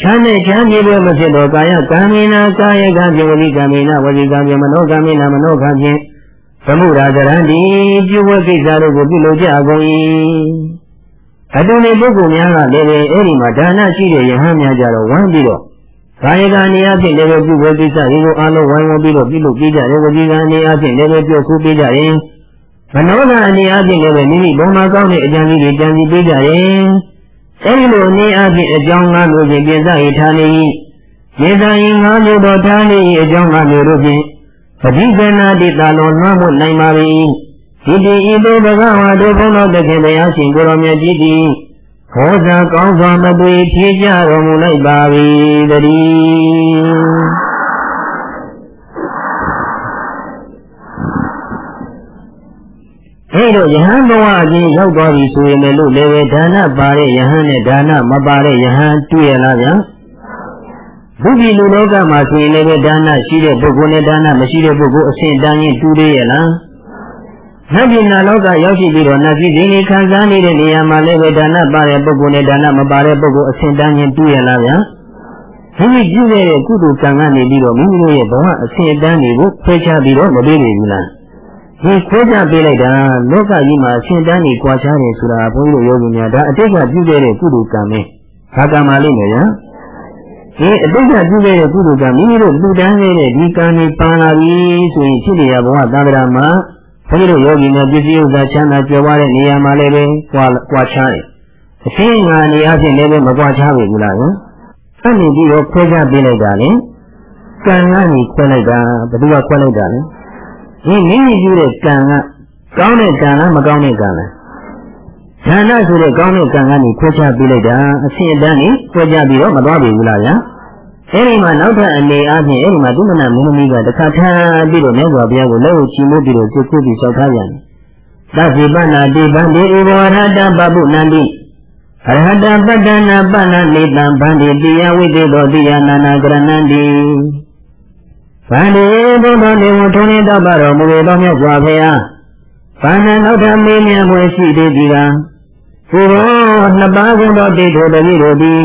ချမ်းနဲ့ချမ်းမြေ့ဝေမဖြစ်သောကာယကံမိနာကာယကံပြုဝိကံမိနာဝစီကံပြုမနောကံမိနာမနောကံဖြင့်သမုဒ္ဒါဇရံဒီပြုဝဲကိစ္စတို့ကိုပြုလုပ်ကြကုန်၏အတူနေပုဂ္ဂိုလ်များကလည်းအဲ့ဒီမှာဒါနရှိတဲ့ယဟန်များကြတော့ဝမ်းပြီးတော့ကာယကနေအဖြစ်လည်းပဲပြုဝဲကိစ္စတွေကိုအလုံးဝိုင်းဝန်းပြီးတော့ပြုလုပ်ပေးကြတယ်ဝစီကနေအဖြစ်လည်းပဲပြုခုပေးကြရင်မနောကအနေအချင်းလည်းပဲမိမိဘုံမှာကောင်းတဲ့အကြံကြီးတွေကြံစီပေးကြရင် အဲဒီလိုအနေအချင်းအကြောင်းငါးမျိုးဖြင့်ပြင်စားရထားနေ၏မြေသာရင်ငါးမျိုးတော်ထားနေ၏အကြောင်းငါးမျိုးတို့ဖြင့်ပဋိသနာတိတာလုံးနှွမ်းမှုနိုင်ပါ၏ဒီတိဤသို့ဘဂဝါတို့ဘုန်းတော်တခင်တရားရှင်ကိုရောမြတ်ကြီးသည်ခောဇာကောင်းစွာမသွေဖြေကြတော်မူလိုက်ပါ၏တည်း အဲဒါယဟန်ဘဝအချင်းရောက်သွားပြီဆိုရင်လည်းလည်းပဲဒါနပါတဲ့ယဟန်နဲ့ဒါနမပါတဲ့ယဟန်တွေ့ရလားဗျာဘုရားလူလောကမှာဆိုရင်လည်းဒါနရှိတဲ့ပုဂ္ဂိုလ်နဲ့ဒါနမရှိတဲ့ပုဂ္ဂိုလ်အဆင့်တန်းချင်းတူသေးရဲ့လားနတ်ပြည်နာလောကရောက်ရှိပြီးတော့နတ်ပြည်ဒီနေ့ခံစားနေတဲ့နေရာမှာလည်းပဲဒါနပါတဲ့ပုဂ္ဂိုလ်နဲ့ဒါနမပါတဲ့ပုဂ္ဂိုလ်အဆင့်တန်းချင်းတူရလားဗျာမိမိပြုခဲ့တဲ့ကုသိုလ်ကံကနေပြီးတော့မိမိတို့ရဲ့ဘဝအဆင့်တန်းတွေကိုခွဲခြားပြီးတော့မပေးနိုင်ဘူးလား ဒီခွဲခြားပေးလိုက်တာလောကကြီးမှာအဆင့်တန်းတွေကြွားချတယ်ဆိုတာဘုန်းကြီးတို့ယောဂီများဒါအတိတ်ကပြုခဲ့တဲ့ကုသိုလ်ကံပဲဘာကံပါလိမ့်မယ်ဗျာဒီအတိတ်ကပြုခဲ့တဲ့ကုသိုလ်ကမိမိတို့လူတန်းခဲ့တဲ့ဒီကံတွေပန်လာပြီဆိုရင်ဖြစ်နေရဘဝသံဃာမှာဘုန်းကြီးတို့ယောဂီများပစ္စည်းဥစ္စာချမ်းသာကြွယ်ဝတဲ့နေရာမှာလည်းပဲကွာကွာခြားတယ်အရှင်းငါနေအချင်းလည်းပဲမကွာခြားဘူးလားနော်အဲ့ဒီပြီးတော့ခွဲခြားပေးလိုက်တာလေကံကနေခွဲလိုက်တာဘယ်သူကခွဲလိုက်တာလဲ ဒီမိမိပြုတဲ့ကံကကောင်းတဲ့ကံလားမကောင်းတဲ့ကံလားဌာနဆိုတဲ့ကောင်းတဲ့ကံကနေခွဲခြားပေးလိုက်တာအရှင်းအတန်းကြီးခွဲခြားပြီးတော့မသွားပြီဘူးလားဗျာအဲဒီမှာနောက်ထပ်အနေအားဖြင့်အဲဒီမှာသုမနာမင်းသမီးကတခါထားပြီးတော့မြတ်စွာဘုရားကိုလက်ကိုချီမိုးပြီးတော့စိတ်ကူးပြီးလျှောက်ထားပြန်တယ်သဗ္ဗေပဏ္ဏတိဗန္တိဧဝရဟတပပုနန္တိအရဟတပတ္တနာပဏနေတံဗန္တိတိယဝိတေသောတိယနာနာကရဏန္တိ ဗန္တိဘုဒ္ဓနေဝထုံးနေတော့ပါတော်မူသောမြတ်စွာဘုရားဘာနာနောက်ထပ်မေးမြန်းဖွယ်ရှိသေးသည်ကဘုရောနှစ်ပါးကုန်သောတိထိုတတိတို့သည်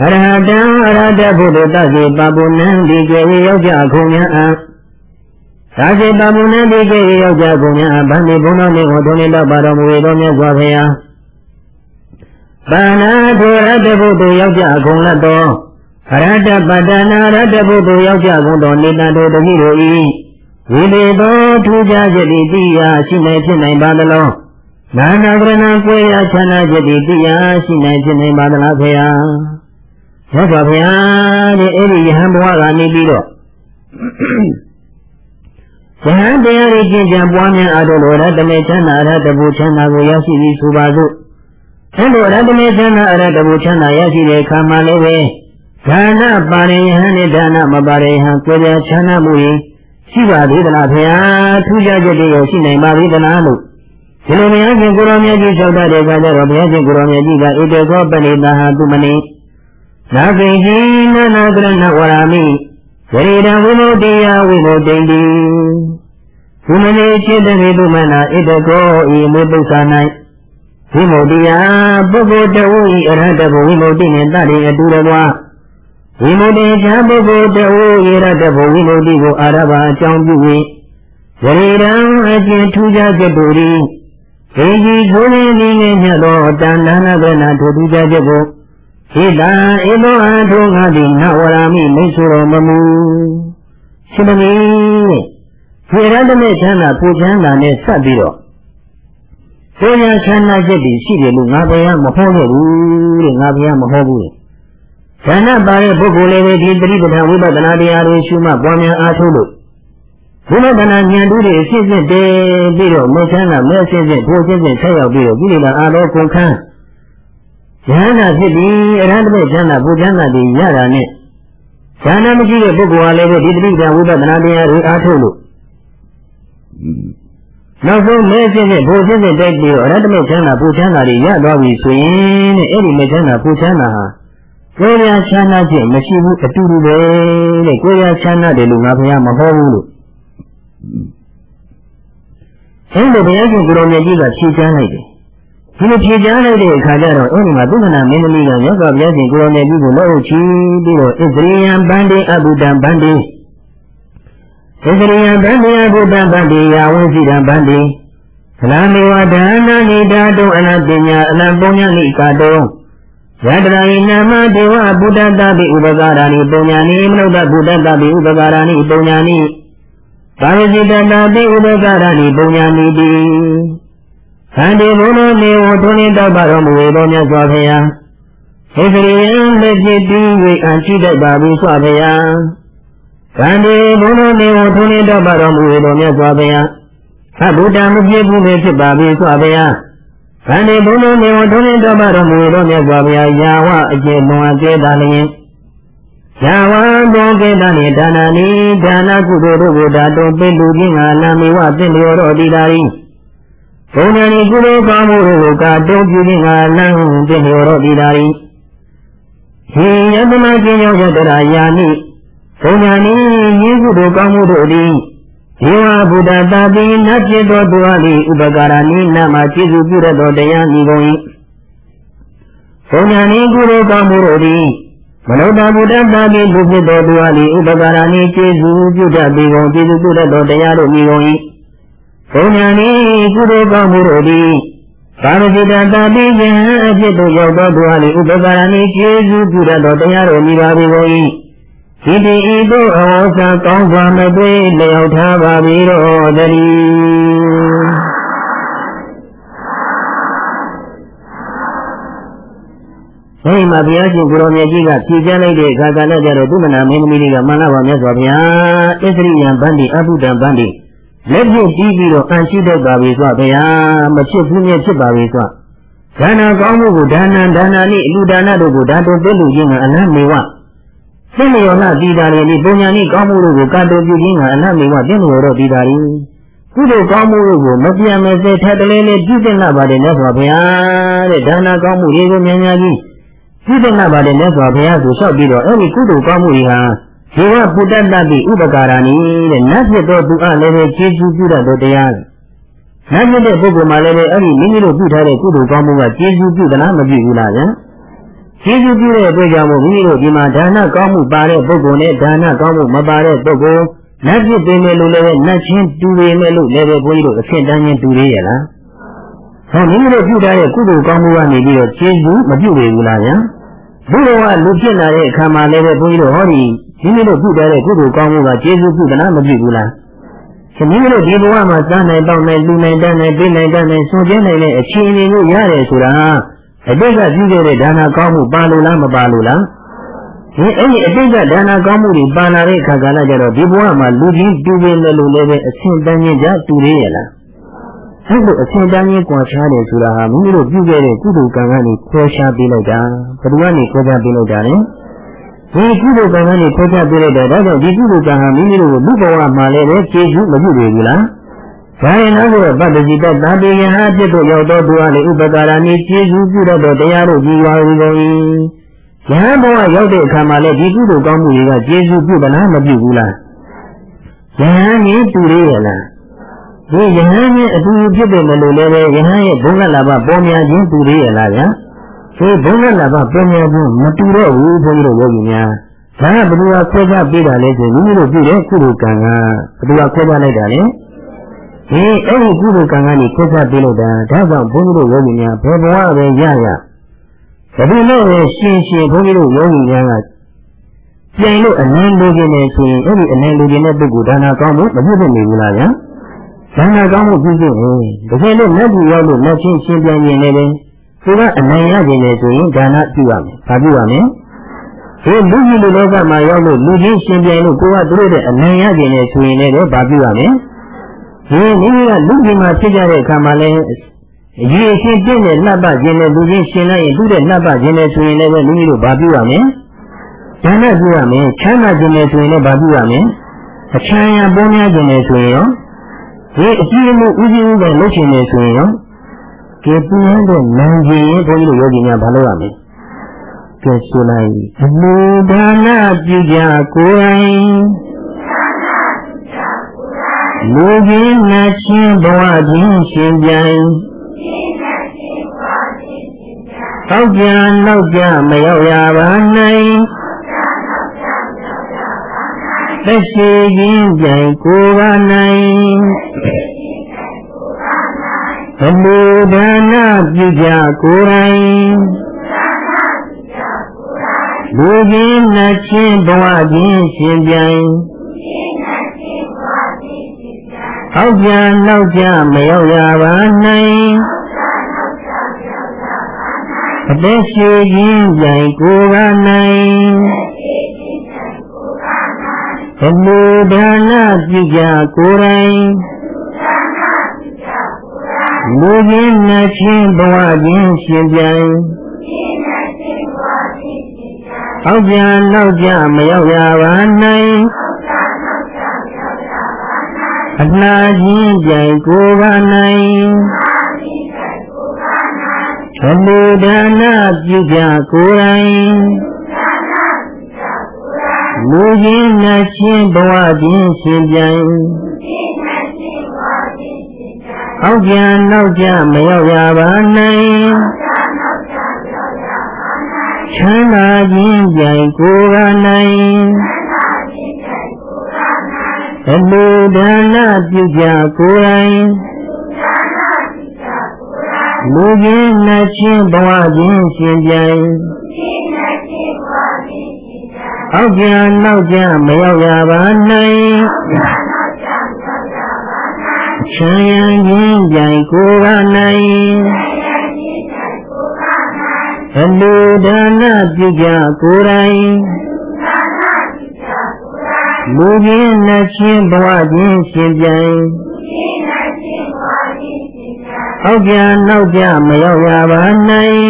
အရဟတံအရဟတဘုဒ္ဓတသေပပုနန္တိကျေဝရောက်ကြခုံများအံသာစေပပုနန္တိကျေဝရောက်ကြခုံများအဗန္တိဘုံတော်နေကိုထုံးနေတော့ပါတော်မူသောမြတ်စွာဘုရားပါဏာထိုရတ္တဘုဒ္ဓရောက်ကြခုံလက်တော် အရဟတပတ္တနာရတ္တဘုဒ္ဓရောက်ကြခုံတော်နေတန်တို့တတိတို့၏ဝိလေသောထူးခြားချက်သည်တိယရှိနိုင်ဖြစ်နိုင်ပါသလောနာနာကရဏကိုယ်ရချမ်းသာချက်သည်တိယရှိနိုင်ဖြစ်နိုင်ပါသလားဖေယ။ဟုတ်ပါဗျာတဲ့အဲ့ဒီယဟန်ဘဝကနေပြီးတော့ယဟန်တရားတွေကျင့်ကြံပွားများအားထုတ်လို့ရတမေချမ်းသာရတဘူချမ်းသာကိုရရှိပြီးဆိုပါစို့။အဲလိုရတမေချမ်းသာရတဘူချမ်းသာရရှိတဲ့အခါမှာလည်းပဲ ဒါနပါရိယဟန်နဲ့ဒါနမပါရိယဟန်ကိုယ်ပြန်ချမ်းသာမှုရင်ရှိပါသေးသလားဖေဟာထူးခြားချက်တွေရောရှိနိုင်ပါသေးသလားလို့ဒီလိုများရှင်ကိုရောင်မြတ်ကြီးလျှောက်တဲ့အခါကျတော့ဘုရားရှင်ကိုရောင်မြတ်ကြီးကဧတေသောပဏိတဟသူမနိနာဂိဟိနနာကရဏဝရာမိဝရိဒံဝိမုတ်တိယဝိမုတ်တိံတိသူမနိจิตတိသူမနာဧတေကောဤမေပု္ပ္ပာ၌ဝိမုတ်တိယပုဂ္ဂိုလ်တဝိအရဟတဘဝိမုတ်တိနှင့်တရိအတူတကား ဝိမုတိဉာဏ်ပုဂ္ဂိုလ်တဝေရတ္တဘဝိမုတိကိုအာရဘာအကြောင်းပြု၍ဇရိရန်အကျဉ်ထူးခြားစေတူရီဒေဂီထိုးရင်းသည်နှင့်သောတဏ္ဍနာကနာထူးထူးခြားချက်ကိုဟိတံဧသောအထုငါသည်နဝရမိမိတ်ဆွေတော်မမူရှင်မင်းဖေရတ္တမေချမ်းသာပူချမ်းသာနဲ့ဆက်ပြီးတော့ဒေယချမ်းသာချက်တွေရှိတယ်လို့ငါဘယ်မှမဟုတ်ဘူးတဲ့ငါဘယ်မှမဟုတ်ဘူး ဒါနပါတဲ့ပုဂ္ဂိုလ်လေးတွေဒီပရိပဒဝိပဿနာတရားတွေရှုမှတ်ပွားများအားထုတ်လို့ဝိပဿနာဉာဏ်တူးတွေအစစ်စစ်တည်ပြီးတော့မေချမ်းသာမဲစစ်စစ်ဘိုးစစ်စစ်ဆက်ရောက်ပြီးတော့ကိလေသာအာလောကုန်ခန်းဉာဏ်နာဖြစ်ပြီးအရဟတမေချမ်းသာပူချမ်းသာတွေရတာနဲ့ဉာဏ်နာမရှိတဲ့ပုဂ္ဂိုလ်ဟာလည်းဒီပရိပဒဝိပဿနာတရားတွေအားထုတ်လို့နောက်ဆုံးမဲစစ်စစ်ဘိုးစစ်စစ်တိုက်ပြီးတော့အရဟတမေချမ်းသာပူချမ်းသာတွေရသွားပြီဆိုရင်တဲ့အဲ့ဒီမေချမ်းသာပူချမ်းသာဟာ ကိုယ်ရချမ်းသာခြင်းမရှိဘူးအတူတူပဲတဲ့ကိုယ်ရချမ်းသာတယ်လို့ငါဘုရားမဟောဘူးလို့အဲ့လိုဘုရားရှင်ကိုရောင်မြတ်ကြီးကဖြေချမ်းလိုက်တယ်ဒီလိုဖြေချမ်းလိုက်တဲ့အခါကျတော့အဲ့ဒီမှာသုခနာမင်းသမီးကမြတ်စွာဘုရားရှင်ကိုရောင်မြတ်ကြီးကိုလက်ဟုတ်ချီပြီးတော့ဣသရိယံဗန္တိအဘုဒ္ဓံဗန္တိဣသရိယံဗန္တိအဘုဒ္ဓံဗန္တိယာဝိစီတံဗန္တိသလမေဝဒါနာနိတာတုအနပညာအနပုညနိကာတော ယတရာယနာမဒေဝဗုဒ္ဓတပိဥပကာရာနိပုညာနိမနုဿဗုဒ္ဓတပိဥပကာရာနိပုညာနိပါရစိတနာပိဥပကာရာနိပုညာနိတိသံတေဘုလိုမေဝထုံးနေတော့ပါတော်မူသောမြတ်စွာဘုရားဣသရိယံလက်ဖြစ်ပြီး၍အချိတတ်ပါပြီစွာဘုရားသံတေဘုလိုမေဝထုံးနေတော့ပါတော်မူသောမြတ်စွာဘုရားသဗ္ဗုဒ္ဓမဖြစ်ဘူးလေဖြစ်ပါပြီစွာဘုရား ဗန္ဒီဘုံလုံးနေဝထုံးနေတော်ပါတော်မူသောမြတ်စွာဘုရားယာဝအကျေမွန်အကျေသာလျင်ယာဝဘောကေတနိဒါနာနိဒါနကုသိုလ်တို့ကိုဒါတုံပိလူချင်းကနာမီဝသင်လျောတော်တည်တာ၏ဘုံညာနိကုသိုလ်ကောင်းမှုတို့ကိုကာတုံပြုခြင်းကလမ်းသင်လျောတော်တည်တာ၏ဟိယတမကျင်းရောက်တရာယာနိဘုံညာနိညီကုသိုလ်ကောင်းမှုတို့သည် ဒေဝဗုဒ္ဓတာပိနတ်ဖြစ်သောသူအလိဥပကာရနိနာမကျေစုပြုရသောတရားဤကုန်၏ဘုံညာနိကုသိုလ်ကောင်းမှုတို့သည်မနုဿဗုဒ္ဓတာပိလူဖြစ်သောသူအလိဥပကာရနိကျေစုပြုတတ်ပြီးကုန်ကျေစုပြုရသောတရားတို့ဤကုန်၏ဘုံညာနိကုသိုလ်ကောင်းမှုတို့သည်ပါရတိတတာပိယံအဖြစ်သို့ရောက်သောသူအားလေဥပကာရဏိကျေစုပြုတတ်သောတရားတော်မိပါပေကုန်၏ ဒီတိဤသို့အဝေါစာကောင်းစွာမသွေးလျောက်ထားပါပြီတော်တည်းအဲဒီမှာဘုရားရှင်ကိုရောင်မြတ်ကြီးကဖြေချလိုက်တဲ့အခါကလည်းကြတော့သူမနာမင်းသမီးတွေကမန္တဘာမြတ်စွာဘုရားဣသရိယံဗန္တိအဘုဒ္ဓံဗန္တိလက်ဖြင့်ပြီးပြီးတော့အန်ရှိတတ်ပါပြီဆိုဘုရားမဖြစ်ဘူးမြတ်ဖြစ်ပါပြီဆိုဒါနကောင်းမှုကိုဒါနံဒါနာနှင့်အလူဒါနတို့ကိုဓာတုပြုလူခြင်းကအနတ်မေဝ သိလျော်လာတည်တာတွေဒီပုံညာနှင့်ကောင်းမှုတို့ကိုကတုပြုခြင်းကအနတ်မေဝသိလျော်တော့တည်တာတွေကုသိုလ်ကောင်းမှုတို့ကိုမပြတ်မစဲထပ်တလဲလဲပြုသင့်လာပါတယ်မြတ်စွာဘုရားတဲ့ဒါနကောင်းမှုတွေကိုများများကြီးပြုသင့်လာပါတယ်မြတ်စွာဘုရားဆိုလျှောက်ပြီးတော့အဲ့ဒီကုသိုလ်ကောင်းမှုတွေဟာဒီဝပုတ္တတ္တိဥပကာရဏီတဲ့နတ်ဖြစ်သောသူအလည်းပဲကျေးဇူးပြုတတ်သောတရားနတ်ဖြစ်တဲ့ပုဂ္ဂိုလ်မှလည်းပဲအဲ့ဒီမိမိတို့ပြုထားတဲ့ကုသိုလ်ကောင်းမှုကကျေးဇူးပြုသလားမပြုဘူးလားဗျာ ကျေးဇူးပြုတဲ့အတွက်ကြောင့်မို့မိမိတို့ဒီမှာဒါနကောင်းမှုပါတဲ့ပုဂ္ဂိုလ်နဲ့ဒါနကောင်းမှုမပါတဲ့ပုဂ္ဂိုလ်နတ်ဖြစ်ပေမဲ့လို့လည်းနတ်ချင်းတူပေမဲ့လို့လည်းပဲဘုန်းကြီးတို့အဖြစ်တန်းချင်းတူသေးရဲ့လားဟောမိမိတို့ပြုထားတဲ့ကုသိုလ်ကောင်းမှုကနေပြီးတော့ကျေးဇူးမပြုပေဘူးလားဗျာဘုရားကလူဖြစ်လာတဲ့အခါမှာလည်းပဲဘုန်းကြီးတို့ဟောဒီမိမိတို့ပြုထားတဲ့ကုသိုလ်ကောင်းမှုကကျေးဇူးပြုသလားမပြုဘူးလားမိမိတို့ဒီဘဝမှာစားနိုင်တော့နိုင်လူနိုင်တတ်နိုင်ပြည်နိုင်တတ်နိုင်ဆုံးကျင်းနိုင်တဲ့အခြေအနေကိုရတယ်ဆိုတာ အတိတ်ကပြုခဲ့တဲ့ဒါနာကောင်းမှုပါလို့လားမပါလို့လားဒီအဲ့ဒီအတိတ်ကဒါနာကောင်းမှုတွေပါလာတဲ့အခါကလည်းကြတော့ဒီဘဝမှာလူကြီးတူပင်တယ်လို့လည်းပဲအဆင့်တန်းကြီးကြတူရရဲ့လားအဲ့လိုအဆင့်တန်းကြီးကွာခြားတယ်ဆိုတာဟာမိမိတို့ပြုခဲ့တဲ့ကုသိုလ်ကံကနေခွဲခြားပေးလိုက်တာဘယ်သူကနေခွဲခြားပေးလိုက်တာလဲဒီကုသိုလ်ကံကနေခွဲခြားပေးလိုက်တာဒါကြောင့်ဒီကုသိုလ်ကံဟာမိမိတို့ကိုလူဘဝမှာလည်းပဲကျေစုမပြုဘူးလား ဒါရင်နောက်ဆိုပတ္တိတတာတေယဟအဖြစ်သို့ရောက်သောသူအားလေဥပကာရဏီကျေစုပြုတတ်သောတရားတို့ကြီးပါ၏ကုန်၏ယဟဘဝရောက်တဲ့အခါမှာလည်းဒီကုသိုလ်ကောင်းမှုတွေကကျေစုပြုသလားမပြုဘူးလားယဟန်ကြီးတူရရဲ့လားဒီယဟန်ရဲ့အတူဖြစ်တယ်မလို့လည်းပဲယဟန်ရဲ့ဘုံကလာဘပေါ်များခြင်းတူရရဲ့လားဗျာဒီဘုံကလာဘပေါ်များခြင်းမတူတော့ဘူးဘုန်းကြီးတို့ယောဂီများဒါကဘယ်လိုခွဲခြားပေးတာလဲဆိုမိမိတို့ပြုတဲ့ကုသိုလ်ကံကဘယ်လိုခွဲခြားလိုက်တာလဲ ဒီအဲ့ဒီကုသိုလ်ကံကနေခွဲခြားပေးလိုက်တာဒါကြောင့်ဘုန်းကြီးတို့ယောဂီများဘယ်ဘဝပဲရရဒါပေမဲ့ရှင်ရှင်ဘုန်းကြီးတို့ယောဂီများကပြန်လို့အနည်းလိုချင်တယ်ဆိုရင်အဲ့ဒီအနည်းလိုချင်တဲ့ပုဂ္ဂိုလ်ဒါနာကောင်းမှုမဖြစ်ဖြစ်နေဘူးလားဗျာဒါနာကောင်းမှုပြုဖြစ်ရင်တကယ်လို့လက်ပြီးရောက်လို့လက်ချင်းရှင်းပြန်ရင်လည်းသူကအနိုင်ရခြင်းလေဆိုရင်ဒါနပြုရမယ်။ဘာပြုရမလဲ။ဒီလူကြီးလူလောကမှာရောက်လို့လူချင်းရှင်ပြန်လို့ကိုကသူတို့တဲ့အနိုင်ရခြင်းလေဆိုရင်လည်းဘာပြုရမလဲ။ ဒီမိမိကလူကြီးမှာဖြစ်ကြတဲ့အခါမှာလည်းအရေးအချင်းပြည့်တဲ့နှပ်ပခြင်းနဲ့လူချင်းရှင်လိုက်ရင်သူ့တဲ့နှပ်ပခြင်းနဲ့ဆိုရင်လည်းမိမိတို့ဘာပြုရမလဲ။ဒါနပြုရမယ်။ချမ်းသာခြင်းနဲ့ဆိုရင်လည်းဘာပြုရမလဲ။အချမ်းရပေါ်များခြင်းနဲ့ဆိုရင်ရောဒီအကြည့်မှုဥပ္ပယကလုပ်ရှင်နေဆိုရင်ရောကေပူရတဲ့နာကျင်ရင်ဘုန်းကြီးတို့ယောဂီများဘာလုပ်ရမလဲကဲဆိုလိုက်အမှုဒါနပြုကြကိုယ်တိုင် လူကြီးနာချင်းဘဝချင်းရှင်ပြိုင်တောက်ကြနောက်ကြမရောက်ရပါနိုင်သက်ရှိခြင်းကြိုင်ကိုယ်ကနိုင်ဘမူဒါနပြုကြကိုယ်တိုင်လူကြီးနှချင်းဘဝချင်းရှင်ပြိုင် အောက်ကြနောက်ကြမရောက်ရပါနိုင်အသက်ရှိခြင်းကြိုင်ကိုယ်ကနိုင်ဘမူဒါနပြုကြကိုယ်တိုင်လူချင်းနှချင်းဘဝချင်းရှင်ပြိုင်အောက်ကြနောက်ကြမရောက်ရပါနိုင် အနာချင်းပြိုင်ကိုယ်ကနိုင်ဘလူဒါနပြုကြကိုယ်တိုင်လူချင်းနှချင်းဘဝချင်းရှင်ပြိုင်အောက်ကြနောက်ကြမရောက်ရပါနိုင်ချမ်းသာခြင်းကြိုင်ကိုယ်ကနိုင် အမှုဒါနပြုကြကိုယ်တိုင်လူလူချင်းနှချင်းဘဝချင်းရှင်ပြိုင်အောက်ကြနောက်ကြမရောက်ရပါနိုင်ချမ်းရန်ချင်းပြိုင်ကိုရနိုင်အလူဒါနပြုကြကိုယ်တိုင် လူချင်းနှချင်းဘဝချင်းရှင်ပြိုင်အောက်ကြနောက်ကြမရောက်ရပါနိုင်